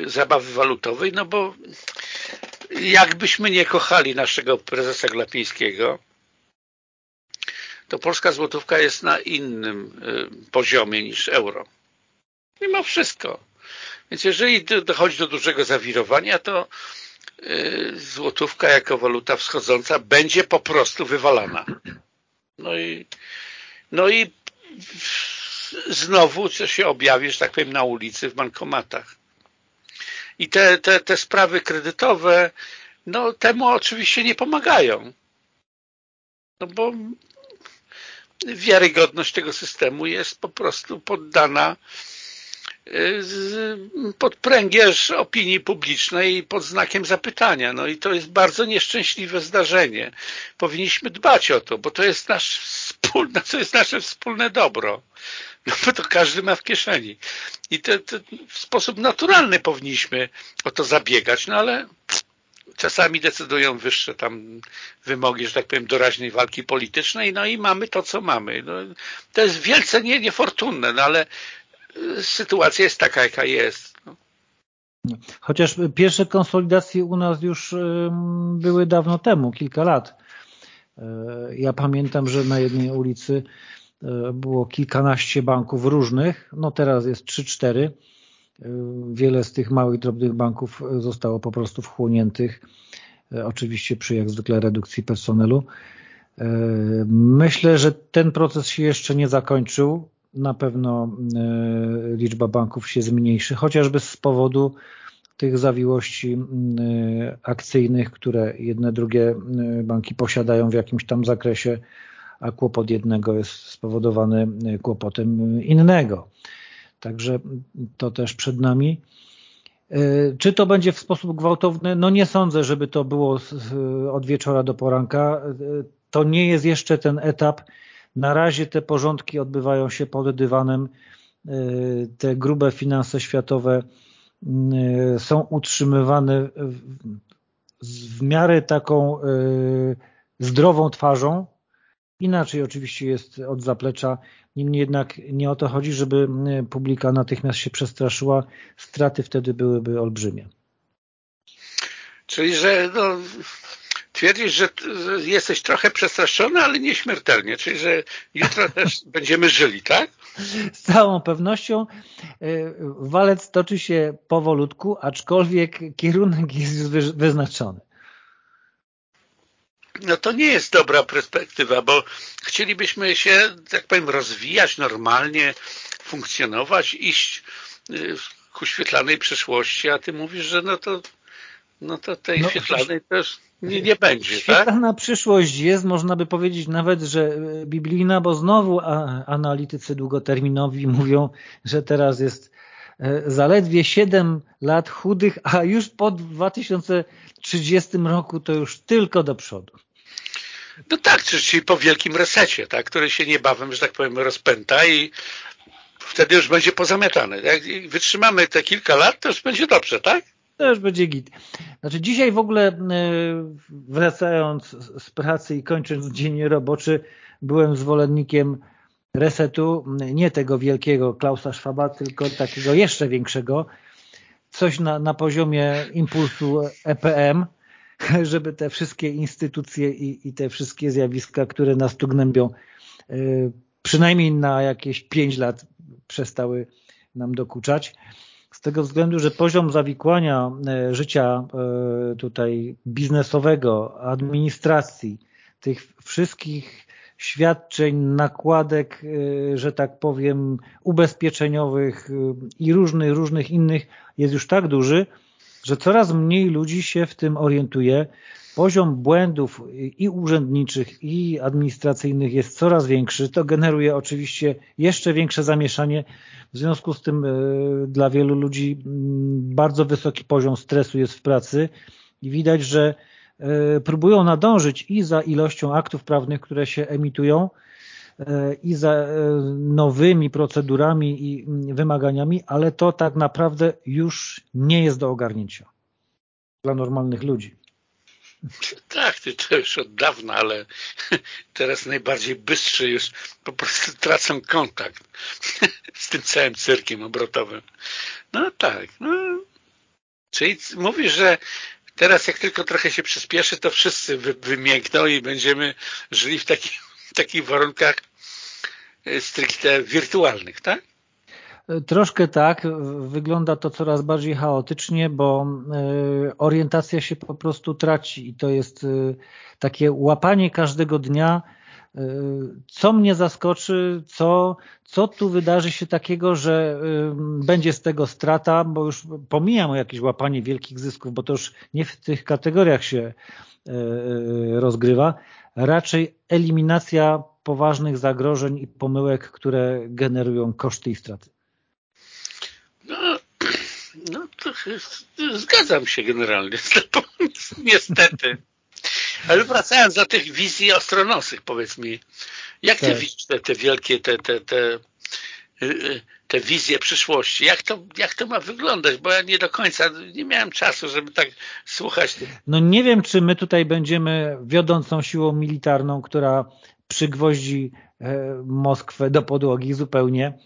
zabawy walutowej, no bo jakbyśmy nie kochali naszego prezesa Glapińskiego, to polska złotówka jest na innym poziomie niż euro Mimo wszystko. Więc jeżeli dochodzi do dużego zawirowania, to y, złotówka jako waluta wschodząca będzie po prostu wywalana. No i, no i znowu co się objawi, że tak powiem, na ulicy, w bankomatach. I te, te, te sprawy kredytowe, no temu oczywiście nie pomagają. No bo wiarygodność tego systemu jest po prostu poddana pod pręgierz opinii publicznej pod znakiem zapytania. No i to jest bardzo nieszczęśliwe zdarzenie. Powinniśmy dbać o to, bo to jest nasz wspólne, to jest nasze wspólne dobro. No bo to każdy ma w kieszeni. I w sposób naturalny powinniśmy o to zabiegać, no ale czasami decydują wyższe tam wymogi, że tak powiem, doraźnej walki politycznej, no i mamy to, co mamy. No, to jest wielce nie, niefortunne, no ale sytuacja jest taka, jaka jest. No. Chociaż pierwsze konsolidacje u nas już były dawno temu, kilka lat. E, ja pamiętam, że na jednej ulicy było kilkanaście banków różnych, no teraz jest trzy, cztery. E, wiele z tych małych, drobnych banków zostało po prostu wchłoniętych, oczywiście przy jak zwykle redukcji personelu. Myślę, że ten proces się jeszcze nie zakończył na pewno e, liczba banków się zmniejszy, chociażby z powodu tych zawiłości e, akcyjnych, które jedne, drugie e, banki posiadają w jakimś tam zakresie, a kłopot jednego jest spowodowany kłopotem innego. Także to też przed nami. Czy to będzie w sposób gwałtowny? No nie sądzę, żeby to było od wieczora do poranka. To nie jest jeszcze ten etap, na razie te porządki odbywają się pod dywanem. Te grube finanse światowe są utrzymywane w miarę taką zdrową twarzą. Inaczej oczywiście jest od zaplecza. Niemniej jednak nie o to chodzi, żeby publika natychmiast się przestraszyła. Straty wtedy byłyby olbrzymie. Czyli, że no, twierdzisz, że jesteś trochę przestraszony, ale nieśmiertelnie, czyli że jutro też będziemy żyli, tak? Z całą pewnością e, walec toczy się powolutku, aczkolwiek kierunek jest wyznaczony. No to nie jest dobra perspektywa, bo chcielibyśmy się, tak powiem, rozwijać normalnie, funkcjonować, iść y, ku świetlanej przyszłości, a ty mówisz, że no to, no to tej no, świetlanej też nie, nie będzie, Świetlana tak? przyszłość jest, można by powiedzieć nawet, że e, biblijna, bo znowu analitycy długoterminowi mówią, że teraz jest e, zaledwie 7 lat chudych, a już po 2030 roku to już tylko do przodu. No tak, czyli po wielkim resecie, tak, który się niebawem, że tak powiem, rozpęta i wtedy już będzie pozamiatany. Jak wytrzymamy te kilka lat, to już będzie dobrze, tak? to już będzie git. Znaczy dzisiaj w ogóle e, wracając z pracy i kończąc dzień roboczy, byłem zwolennikiem resetu, nie tego wielkiego Klausa Schwaba, tylko takiego jeszcze większego, coś na, na poziomie impulsu EPM, żeby te wszystkie instytucje i, i te wszystkie zjawiska, które nas tu gnębią, e, przynajmniej na jakieś pięć lat przestały nam dokuczać. Z tego względu, że poziom zawikłania e, życia e, tutaj biznesowego, administracji, tych wszystkich świadczeń, nakładek, że tak powiem, ubezpieczeniowych i różnych, różnych innych jest już tak duży, że coraz mniej ludzi się w tym orientuje. Poziom błędów i urzędniczych, i administracyjnych jest coraz większy. To generuje oczywiście jeszcze większe zamieszanie w związku z tym e, dla wielu ludzi bardzo wysoki poziom stresu jest w pracy i widać, że e, próbują nadążyć i za ilością aktów prawnych, które się emitują, i za nowymi procedurami i wymaganiami, ale to tak naprawdę już nie jest do ogarnięcia dla normalnych ludzi. Tak, to już od dawna, ale teraz najbardziej bystrzy już po prostu tracą kontakt z tym całym cyrkiem obrotowym. No tak. No. Czyli mówisz, że teraz jak tylko trochę się przyspieszy, to wszyscy wy, wymiękną i będziemy żyli w, taki, w takich warunkach e, stricte wirtualnych, tak? Troszkę tak, wygląda to coraz bardziej chaotycznie, bo orientacja się po prostu traci i to jest takie łapanie każdego dnia. Co mnie zaskoczy, co, co tu wydarzy się takiego, że będzie z tego strata, bo już pomijam jakieś łapanie wielkich zysków, bo to już nie w tych kategoriach się e, e, rozgrywa, raczej eliminacja poważnych zagrożeń i pomyłek, które generują koszty i straty. No, no to zgadzam się generalnie, niestety. Ale wracając do tych wizji ostronosych, powiedz mi, jak ty tak. widzisz te, te wielkie, te, te, te, te wizje przyszłości? Jak to, jak to ma wyglądać? Bo ja nie do końca, nie miałem czasu, żeby tak słuchać. No nie wiem, czy my tutaj będziemy wiodącą siłą militarną, która przygwoździ e, Moskwę do podłogi zupełnie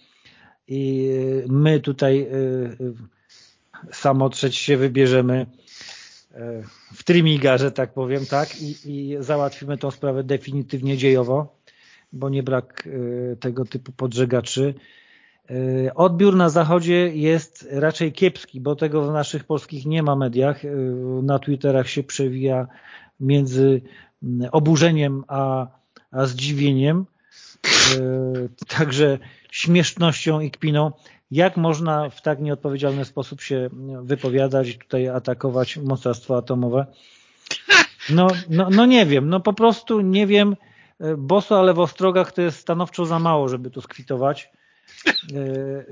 i my tutaj e, e, samotrzeć się wybierzemy E, w trymiga, że tak powiem, tak, I, i załatwimy tą sprawę definitywnie dziejowo, bo nie brak e, tego typu podżegaczy. E, odbiór na zachodzie jest raczej kiepski, bo tego w naszych polskich nie ma mediach. Na Twitterach się przewija między oburzeniem a, a zdziwieniem, także śmiesznością i kpiną jak można w tak nieodpowiedzialny sposób się wypowiadać i tutaj atakować mocarstwo atomowe? No, no, no nie wiem, no po prostu nie wiem. Boso, ale w Ostrogach to jest stanowczo za mało, żeby to skwitować. E,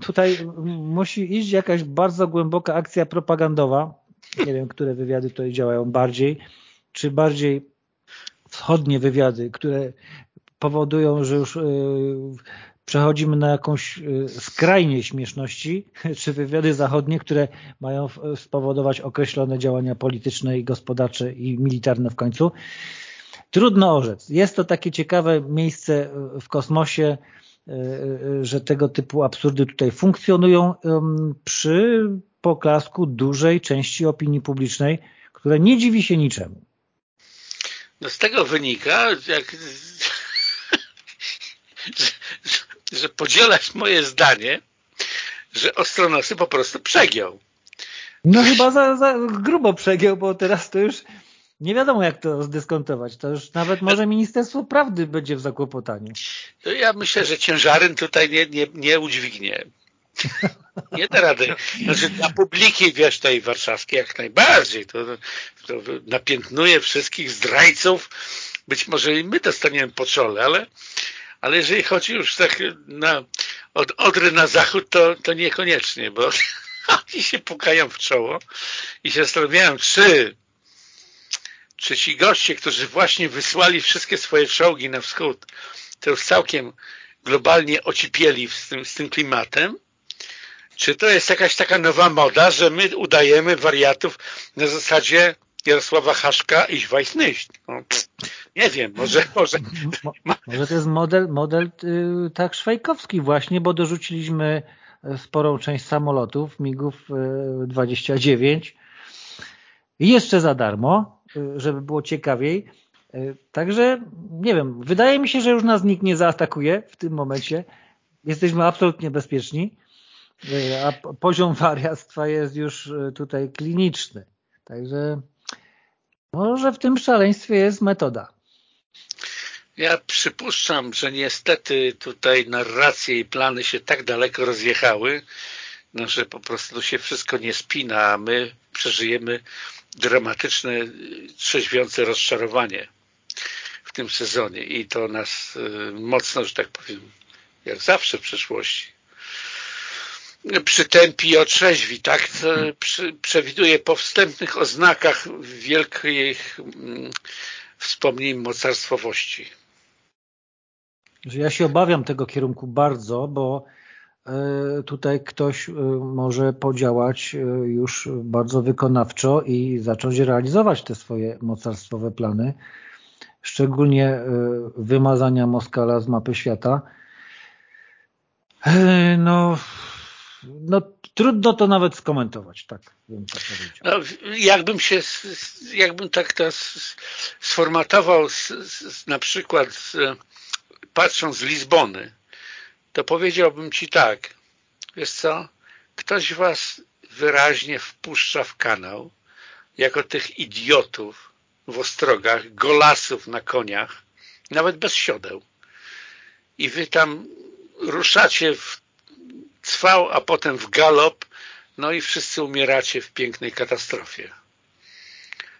tutaj musi iść jakaś bardzo głęboka akcja propagandowa. Nie wiem, które wywiady tutaj działają bardziej, czy bardziej wschodnie wywiady, które powodują, że już e, przechodzimy na jakąś y, skrajnie śmieszności, czy wywiady zachodnie, które mają spowodować określone działania polityczne i gospodarcze i militarne w końcu. Trudno orzec. Jest to takie ciekawe miejsce w kosmosie, że tego typu absurdy tutaj funkcjonują przy poklasku dużej części opinii publicznej, która nie dziwi się niczemu. No z tego wynika, jak że podzielasz moje zdanie, że Ostronosy po prostu przegiął. No chyba za, za grubo przegiął, bo teraz to już nie wiadomo jak to zdyskontować. To już nawet może Ministerstwo Prawdy będzie w zakłopotaniu. To ja myślę, że ciężaryn tutaj nie, nie, nie udźwignie. Nie da rady. Znaczy dla publiki, wiesz, tej warszawskiej jak najbardziej. To, to napiętnuje wszystkich zdrajców. Być może i my dostaniemy po czole, ale ale jeżeli chodzi już tak na, od Odry na zachód, to, to niekoniecznie, bo oni się pukają w czoło i się zastanawiają, czy, czy ci goście, którzy właśnie wysłali wszystkie swoje czołgi na wschód, to już całkiem globalnie ocipieli z tym, z tym klimatem, czy to jest jakaś taka nowa moda, że my udajemy wariatów na zasadzie Jarosława Haszka i nicht. No, nie wiem, może... Może, może to jest model, model yy, tak szwajkowski właśnie, bo dorzuciliśmy e, sporą część samolotów, MIGów yy, 29 i jeszcze za darmo, yy, żeby było ciekawiej. Y, także, nie wiem, wydaje mi się, że już nas nikt nie zaatakuje w tym momencie. Jesteśmy absolutnie bezpieczni, y, a poziom wariactwa jest już y, tutaj kliniczny. Także może w tym szaleństwie jest metoda. Ja przypuszczam, że niestety tutaj narracje i plany się tak daleko rozjechały, no, że po prostu się wszystko nie spina, a my przeżyjemy dramatyczne, trzeźwiące rozczarowanie tym sezonie i to nas y, mocno, że tak powiem, jak zawsze w przeszłości przytępi i otrzeźwi, tak? Przewiduje po wstępnych oznakach wielkich mm, wspomnień mocarstwowości. Ja się obawiam tego kierunku bardzo, bo e, tutaj ktoś e, może podziałać już bardzo wykonawczo i zacząć realizować te swoje mocarstwowe plany, szczególnie wymazania Moskala z mapy świata. No, no trudno to nawet skomentować, tak bym tak powiedział. No, jakbym się, jakbym tak to sformatował z, z, na przykład z, patrząc z Lizbony, to powiedziałbym Ci tak, wiesz co, ktoś was wyraźnie wpuszcza w kanał jako tych idiotów w ostrogach, golasów na koniach, nawet bez siodeł. I wy tam ruszacie w cwał, a potem w galop, no i wszyscy umieracie w pięknej katastrofie.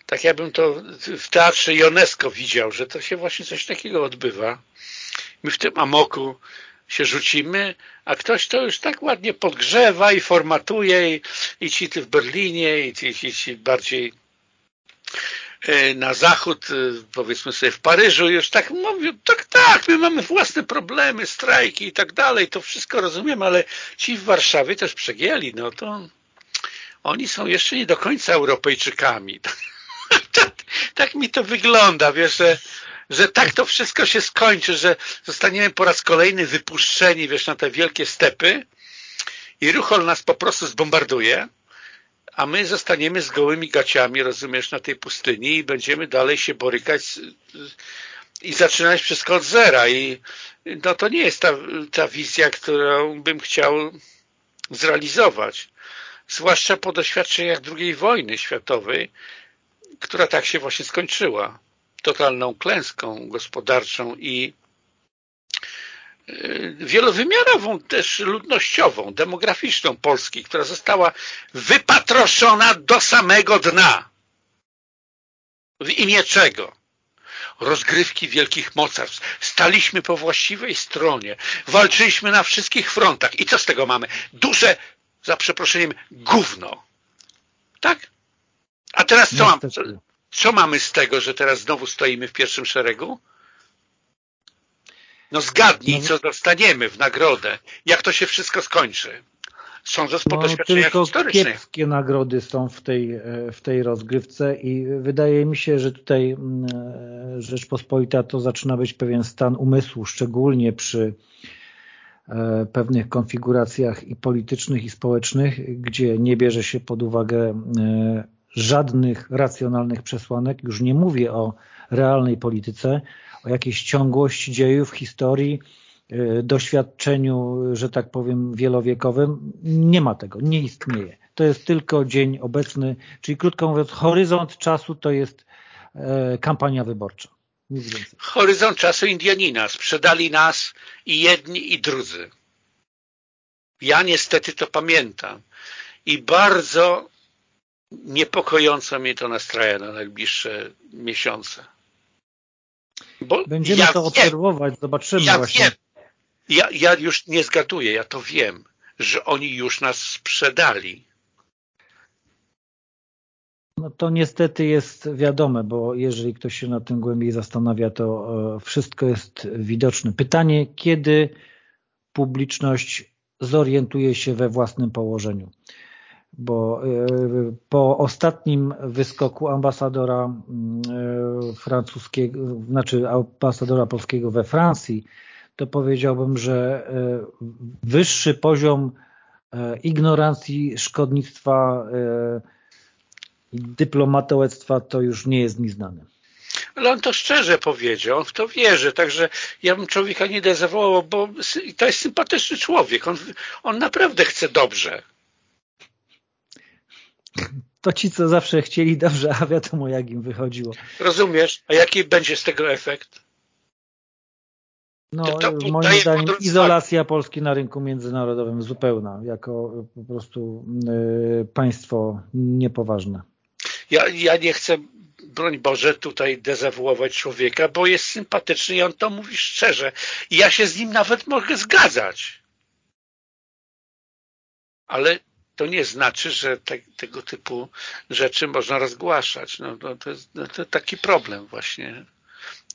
Tak jakbym to w teatrze Jonesko widział, że to się właśnie coś takiego odbywa. My w tym amoku się rzucimy, a ktoś to już tak ładnie podgrzewa i formatuje i, i ci ty w Berlinie i ci, ci, bardziej na zachód, e, powiedzmy sobie w Paryżu już tak mówią, tak, tak, my mamy własne problemy, strajki i tak dalej, to wszystko rozumiem, ale ci w Warszawie też przegięli, no to oni są jeszcze nie do końca Europejczykami. tak, tak mi to wygląda, wiesz, że że tak to wszystko się skończy, że zostaniemy po raz kolejny wypuszczeni, wiesz, na te wielkie stepy i Ruchol nas po prostu zbombarduje, a my zostaniemy z gołymi gaciami, rozumiesz, na tej pustyni i będziemy dalej się borykać i zaczynać wszystko od zera i no to nie jest ta, ta wizja, którą bym chciał zrealizować. Zwłaszcza po doświadczeniach II wojny światowej, która tak się właśnie skończyła totalną klęską gospodarczą i wielowymiarową, też ludnościową, demograficzną Polski, która została wypatroszona do samego dna. W imię czego? Rozgrywki wielkich mocarstw. Staliśmy po właściwej stronie. Walczyliśmy na wszystkich frontach. I co z tego mamy? Duże, za przeproszeniem, gówno. Tak? A teraz co mam? Co mamy z tego, że teraz znowu stoimy w pierwszym szeregu? No zgadnij, no, co dostaniemy w nagrodę. Jak to się wszystko skończy? Sądząc po no, doświadczeniach tylko historycznych. kiepskie nagrody są w tej, e, w tej rozgrywce i wydaje mi się, że tutaj e, Rzeczpospolita to zaczyna być pewien stan umysłu, szczególnie przy e, pewnych konfiguracjach i politycznych i społecznych, gdzie nie bierze się pod uwagę żadnych racjonalnych przesłanek, już nie mówię o realnej polityce, o jakiejś ciągłości dziejów, historii, y, doświadczeniu, że tak powiem, wielowiekowym. Nie ma tego, nie istnieje. To jest tylko dzień obecny, czyli krótko mówiąc, horyzont czasu to jest e, kampania wyborcza. Horyzont czasu Indianina. Sprzedali nas i jedni, i drudzy. Ja niestety to pamiętam. I bardzo niepokojąco mnie to nastraja na najbliższe miesiące. Bo Będziemy ja to obserwować, wiem, zobaczymy ja właśnie. Wiem. Ja, ja już nie zgaduję, ja to wiem, że oni już nas sprzedali. No to niestety jest wiadome, bo jeżeli ktoś się nad tym głębiej zastanawia, to e, wszystko jest widoczne. Pytanie, kiedy publiczność zorientuje się we własnym położeniu bo e, po ostatnim wyskoku ambasadora mm, e, francuskiego, znaczy ambasadora polskiego we Francji, to powiedziałbym, że e, wyższy poziom ignorancji, szkodnictwa dyplomatołectwa to już nie jest mi znane. Ale on to szczerze powiedział, on w to wierzy, także ja bym człowieka nie dezawołał, bo to jest sympatyczny człowiek, on, on naprawdę chce dobrze. To ci, co zawsze chcieli dobrze, a wiadomo jak im wychodziło. Rozumiesz? A jaki będzie z tego efekt? No, to, to moim zdaniem izolacja Polski na rynku międzynarodowym zupełna, jako po prostu y, państwo niepoważne. Ja, ja nie chcę, broń Boże, tutaj dezawuować człowieka, bo jest sympatyczny i on to mówi szczerze. I ja się z nim nawet mogę zgadzać. Ale to nie znaczy, że te, tego typu rzeczy można rozgłaszać. No, no to jest no, to taki problem właśnie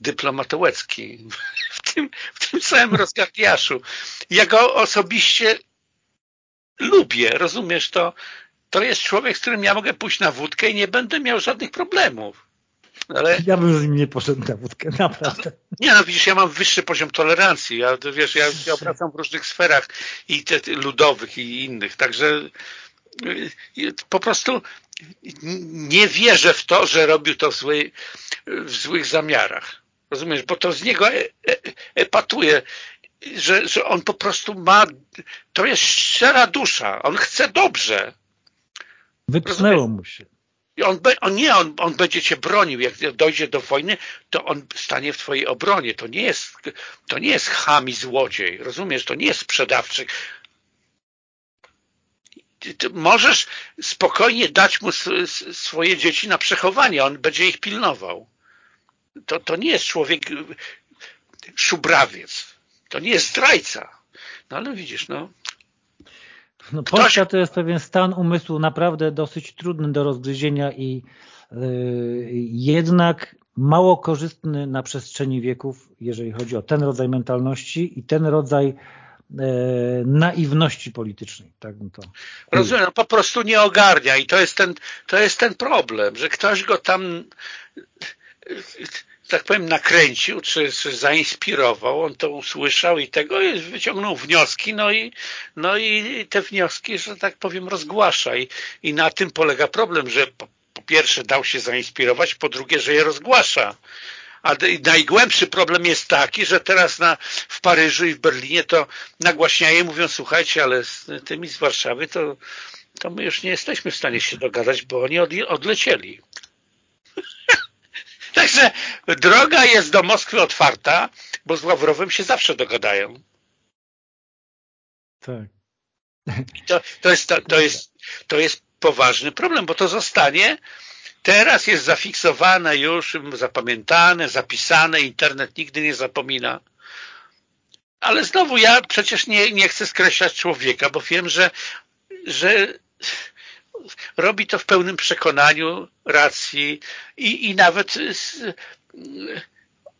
dyplomatołecki w tym, w tym całym rozgardiaszu. Ja go osobiście lubię, rozumiesz to? To jest człowiek, z którym ja mogę pójść na wódkę i nie będę miał żadnych problemów. Ale... Ja bym z nim nie poszedł na wódkę, naprawdę. Nie, no widzisz, ja mam wyższy poziom tolerancji. Ja, wiesz, ja, ja obracam w różnych sferach i te, ludowych i innych, także y, po prostu nie wierzę w to, że robił to w, złej, w złych zamiarach. Rozumiesz? Bo to z niego e, e, epatuje. że, że on po prostu ma, to jest szczera dusza, on chce dobrze. Wypchnęło mu się. I on, on nie, on, on będzie cię bronił. Jak dojdzie do wojny, to on stanie w twojej obronie. To nie jest, to nie jest ham złodziej. Rozumiesz? To nie jest sprzedawczy. Ty możesz spokojnie dać mu swoje dzieci na przechowanie. On będzie ich pilnował. To, to nie jest człowiek szubrawiec. To nie jest zdrajca. No ale widzisz, no. No, Polska to jest pewien stan umysłu naprawdę dosyć trudny do rozgryzienia i yy, jednak mało korzystny na przestrzeni wieków, jeżeli chodzi o ten rodzaj mentalności i ten rodzaj e, naiwności politycznej. Tak to Rozumiem, no po prostu nie ogarnia i to jest ten, to jest ten problem, że ktoś go tam tak powiem, nakręcił, czy, czy zainspirował, on to usłyszał i tego i wyciągnął wnioski, no i, no i te wnioski, że tak powiem, rozgłasza i, i na tym polega problem, że po, po pierwsze dał się zainspirować, po drugie, że je rozgłasza. A najgłębszy problem jest taki, że teraz na, w Paryżu i w Berlinie to nagłaśniają mówią, słuchajcie, ale z tymi z Warszawy to, to my już nie jesteśmy w stanie się dogadać, bo oni odlecieli. Także droga jest do Moskwy otwarta, bo z Ławrowem się zawsze dogadają. Tak. To, to, jest, to, to, jest, to jest poważny problem, bo to zostanie teraz jest zafiksowane już, zapamiętane, zapisane, internet nigdy nie zapomina. Ale znowu ja przecież nie, nie chcę skreślać człowieka, bo wiem, że, że robi to w pełnym przekonaniu racji i, i nawet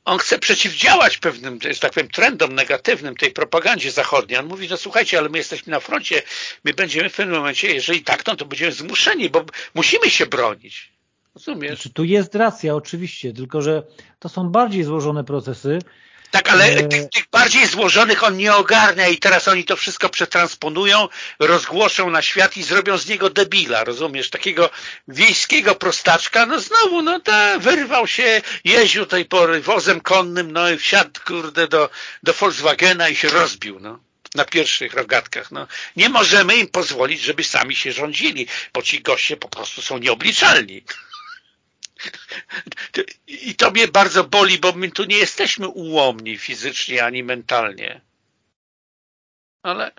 on chce przeciwdziałać pewnym, że tak powiem, trendom negatywnym tej propagandzie zachodniej. On mówi, że słuchajcie, ale my jesteśmy na froncie, my będziemy w pewnym momencie, jeżeli tak, no to będziemy zmuszeni, bo musimy się bronić. Rozumiesz? Znaczy, tu jest racja, oczywiście, tylko że to są bardziej złożone procesy, tak, ale e... tych, tych, bardziej złożonych on nie ogarnia i teraz oni to wszystko przetransponują, rozgłoszą na świat i zrobią z niego debila, rozumiesz? Takiego wiejskiego prostaczka, no znowu, no ta, wyrwał się, jeździł tej pory wozem konnym, no i wsiadł, kurde, do, do Volkswagena i się rozbił, no na pierwszych rogatkach. No, nie możemy im pozwolić, żeby sami się rządzili, bo ci goście po prostu są nieobliczalni. I to mnie bardzo boli, bo my tu nie jesteśmy ułomni fizycznie ani mentalnie. Ale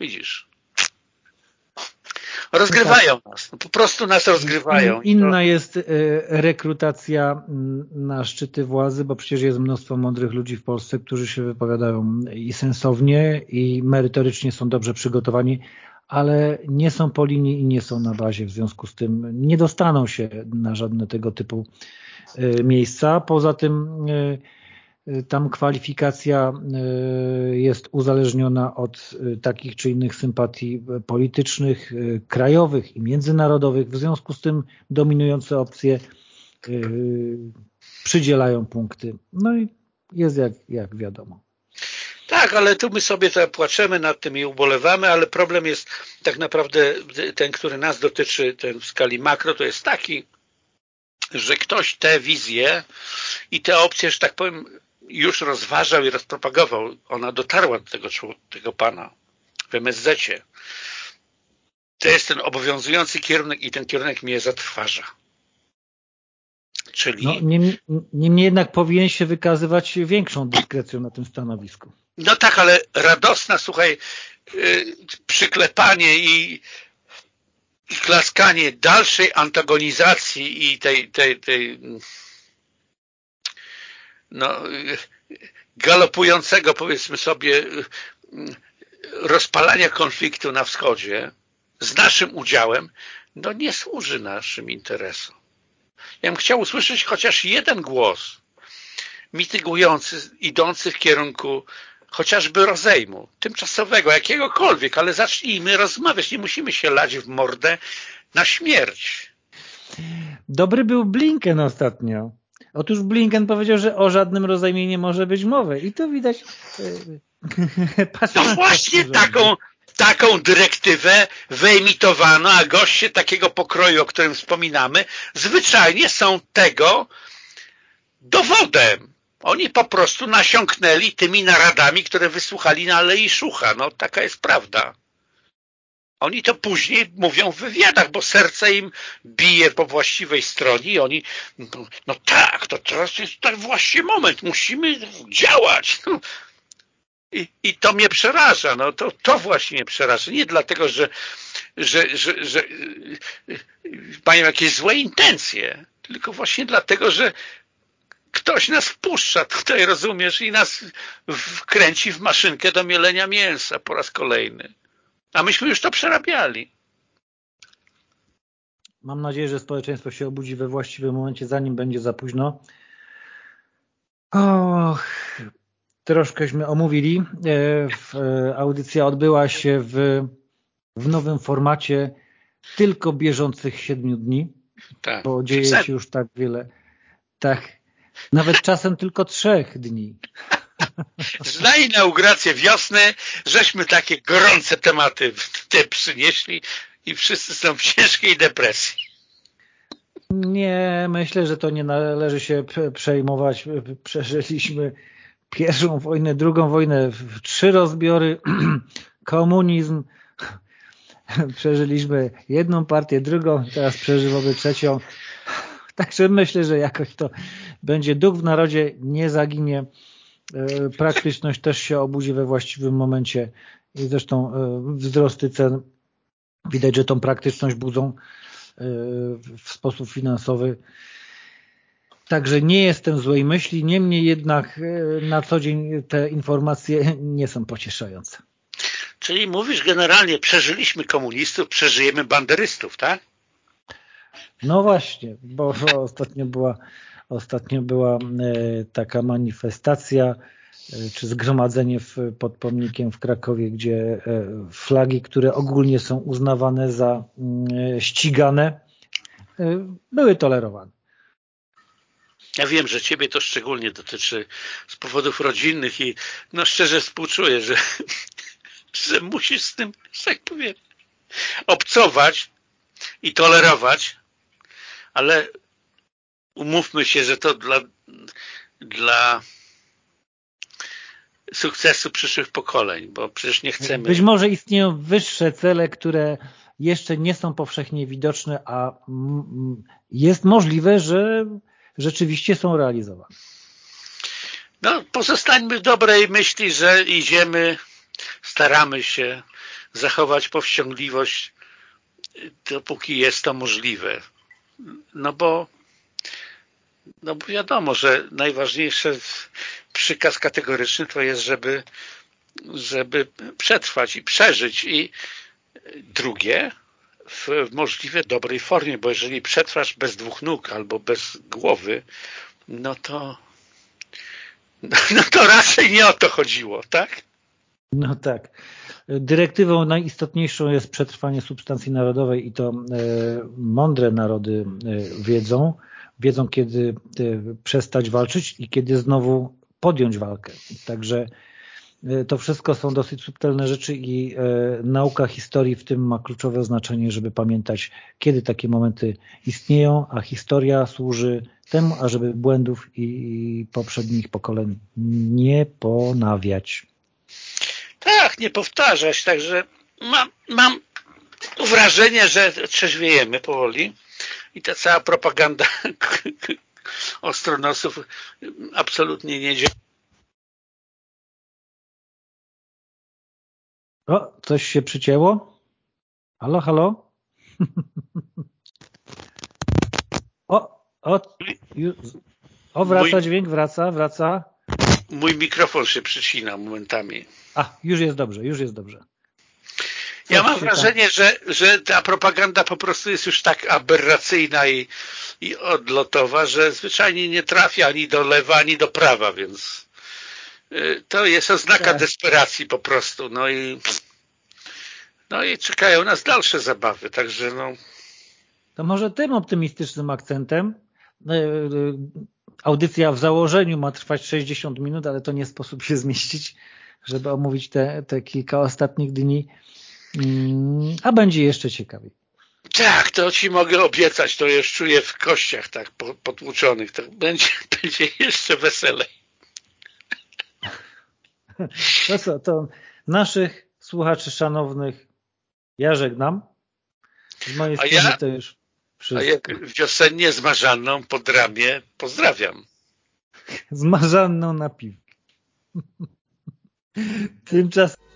widzisz, rozgrywają nas. No, po prostu nas rozgrywają. Inna jest e, rekrutacja na szczyty władzy, bo przecież jest mnóstwo mądrych ludzi w Polsce, którzy się wypowiadają i sensownie, i merytorycznie są dobrze przygotowani, ale nie są po linii i nie są na bazie, w związku z tym nie dostaną się na żadne tego typu e, miejsca. Poza tym e, e, tam kwalifikacja jest uzależniona od takich czy innych sympatii politycznych, krajowych i międzynarodowych. W związku z tym dominujące opcje przydzielają punkty. No i jest jak, jak wiadomo. Tak, ale tu my sobie płaczemy nad tym i ubolewamy, ale problem jest tak naprawdę ten, który nas dotyczy, ten w skali makro, to jest taki, że ktoś te wizje i te opcje, że tak powiem, już rozważał i rozpropagował. Ona dotarła do tego, tego pana w MSZ-cie. To jest ten obowiązujący kierunek i ten kierunek mnie zatrważa. Czyli... No, niemniej, niemniej jednak powinien się wykazywać większą dyskrecją na tym stanowisku. No tak, ale radosna, słuchaj, yy, przyklepanie i, i klaskanie dalszej antagonizacji i tej, tej, tej no, galopującego, powiedzmy sobie, rozpalania konfliktu na wschodzie z naszym udziałem, no nie służy naszym interesom. Ja bym chciał usłyszeć chociaż jeden głos mitygujący, idący w kierunku chociażby rozejmu, tymczasowego, jakiegokolwiek, ale zacznijmy rozmawiać, nie musimy się lać w mordę na śmierć. Dobry był Blinken ostatnio. Otóż Blinken powiedział, że o żadnym rozejmie nie może być mowy. I to widać... no właśnie taką, taką dyrektywę wyemitowano, a goście takiego pokroju, o którym wspominamy, zwyczajnie są tego dowodem. Oni po prostu nasiąknęli tymi naradami, które wysłuchali na Alei Szucha. No taka jest prawda. Oni to później mówią w wywiadach, bo serce im bije po właściwej stronie i oni, no, tak, to teraz jest tak właśnie moment, musimy działać. No. I, I to mnie przeraża, no to, to właśnie mnie przeraża. Nie dlatego, że, że, że, że mają jakieś złe intencje, tylko właśnie dlatego, że ktoś nas wpuszcza tutaj, rozumiesz, i nas wkręci w maszynkę do mielenia mięsa po raz kolejny. A myśmy już to przerabiali. Mam nadzieję, że społeczeństwo się obudzi we właściwym momencie, zanim będzie za późno. Och, troszkęśmy omówili. E, audycja odbyła się w, w nowym formacie tylko bieżących siedmiu dni, tak. bo dzieje się już tak wiele. Tak, nawet czasem tylko trzech dni. Na inaugurację wiosny żeśmy takie gorące tematy te przynieśli i wszyscy są w ciężkiej depresji. Nie, myślę, że to nie należy się przejmować. Przeżyliśmy pierwszą wojnę, drugą wojnę, trzy rozbiory, komunizm, przeżyliśmy jedną partię, drugą, teraz przeżywamy trzecią. Także myślę, że jakoś to będzie duch w narodzie, nie zaginie. E, praktyczność też się obudzi we właściwym momencie i zresztą e, wzrosty cen widać, że tą praktyczność budzą e, w sposób finansowy. Także nie jestem złej myśli, niemniej jednak na co dzień te informacje nie są pocieszające. Czyli mówisz generalnie, przeżyliśmy komunistów, przeżyjemy banderystów, tak? No właśnie, bo ostatnio była Ostatnio była e, taka manifestacja e, czy zgromadzenie pod pomnikiem w Krakowie, gdzie e, flagi, które ogólnie są uznawane za mm, ścigane, były tolerowane. Ja wiem, że Ciebie to szczególnie dotyczy z powodów rodzinnych i no szczerze współczuję, że, że musisz z tym, że tak powiem, obcować i tolerować, ale umówmy się, że to dla, dla sukcesu przyszłych pokoleń, bo przecież nie chcemy... Być może istnieją wyższe cele, które jeszcze nie są powszechnie widoczne, a jest możliwe, że rzeczywiście są realizowane. No, pozostańmy w dobrej myśli, że idziemy, staramy się zachować powściągliwość, dopóki jest to możliwe. No bo no bo wiadomo, że najważniejszy przykaz kategoryczny to jest, żeby, żeby przetrwać i przeżyć. I drugie, w możliwie dobrej formie, bo jeżeli przetrwasz bez dwóch nóg albo bez głowy, no to no to raczej nie o to chodziło, tak? No tak. Dyrektywą najistotniejszą jest przetrwanie substancji narodowej i to e, mądre narody e, wiedzą, wiedzą kiedy e, przestać walczyć i kiedy znowu podjąć walkę. Także to wszystko są dosyć subtelne rzeczy i nauka historii w tym ma kluczowe znaczenie, żeby pamiętać, kiedy takie momenty istnieją, a historia służy temu, ażeby błędów i poprzednich pokoleń nie ponawiać. Nie powtarzać, także mam, mam wrażenie, że trzeźwiejemy powoli i ta cała propaganda ostronosów absolutnie nie działa. O, coś się przycięło? Halo, halo? o, o, o, wraca dźwięk, wraca, wraca. Mój mikrofon się przycina momentami. A, już jest dobrze, już jest dobrze. Ja mam wrażenie, że, że ta propaganda po prostu jest już tak aberracyjna i, i odlotowa, że zwyczajnie nie trafia ani do lewa, ani do prawa, więc y, to jest oznaka tak. desperacji po prostu. No i, no i czekają nas dalsze zabawy, także no. To może tym optymistycznym akcentem y, y, audycja w założeniu ma trwać 60 minut, ale to nie sposób się zmieścić, żeby omówić te, te kilka ostatnich dni Mm, a będzie jeszcze ciekawiej. Tak, to ci mogę obiecać, to już czuję w kościach tak potłuczonych, to będzie, będzie jeszcze weselej. To co, to naszych słuchaczy szanownych ja żegnam. Z mojej strony ja, to już wszystko. A jak wiosennie z Marzanną pod ramię pozdrawiam. Z Marzanną na piw. Tymczasem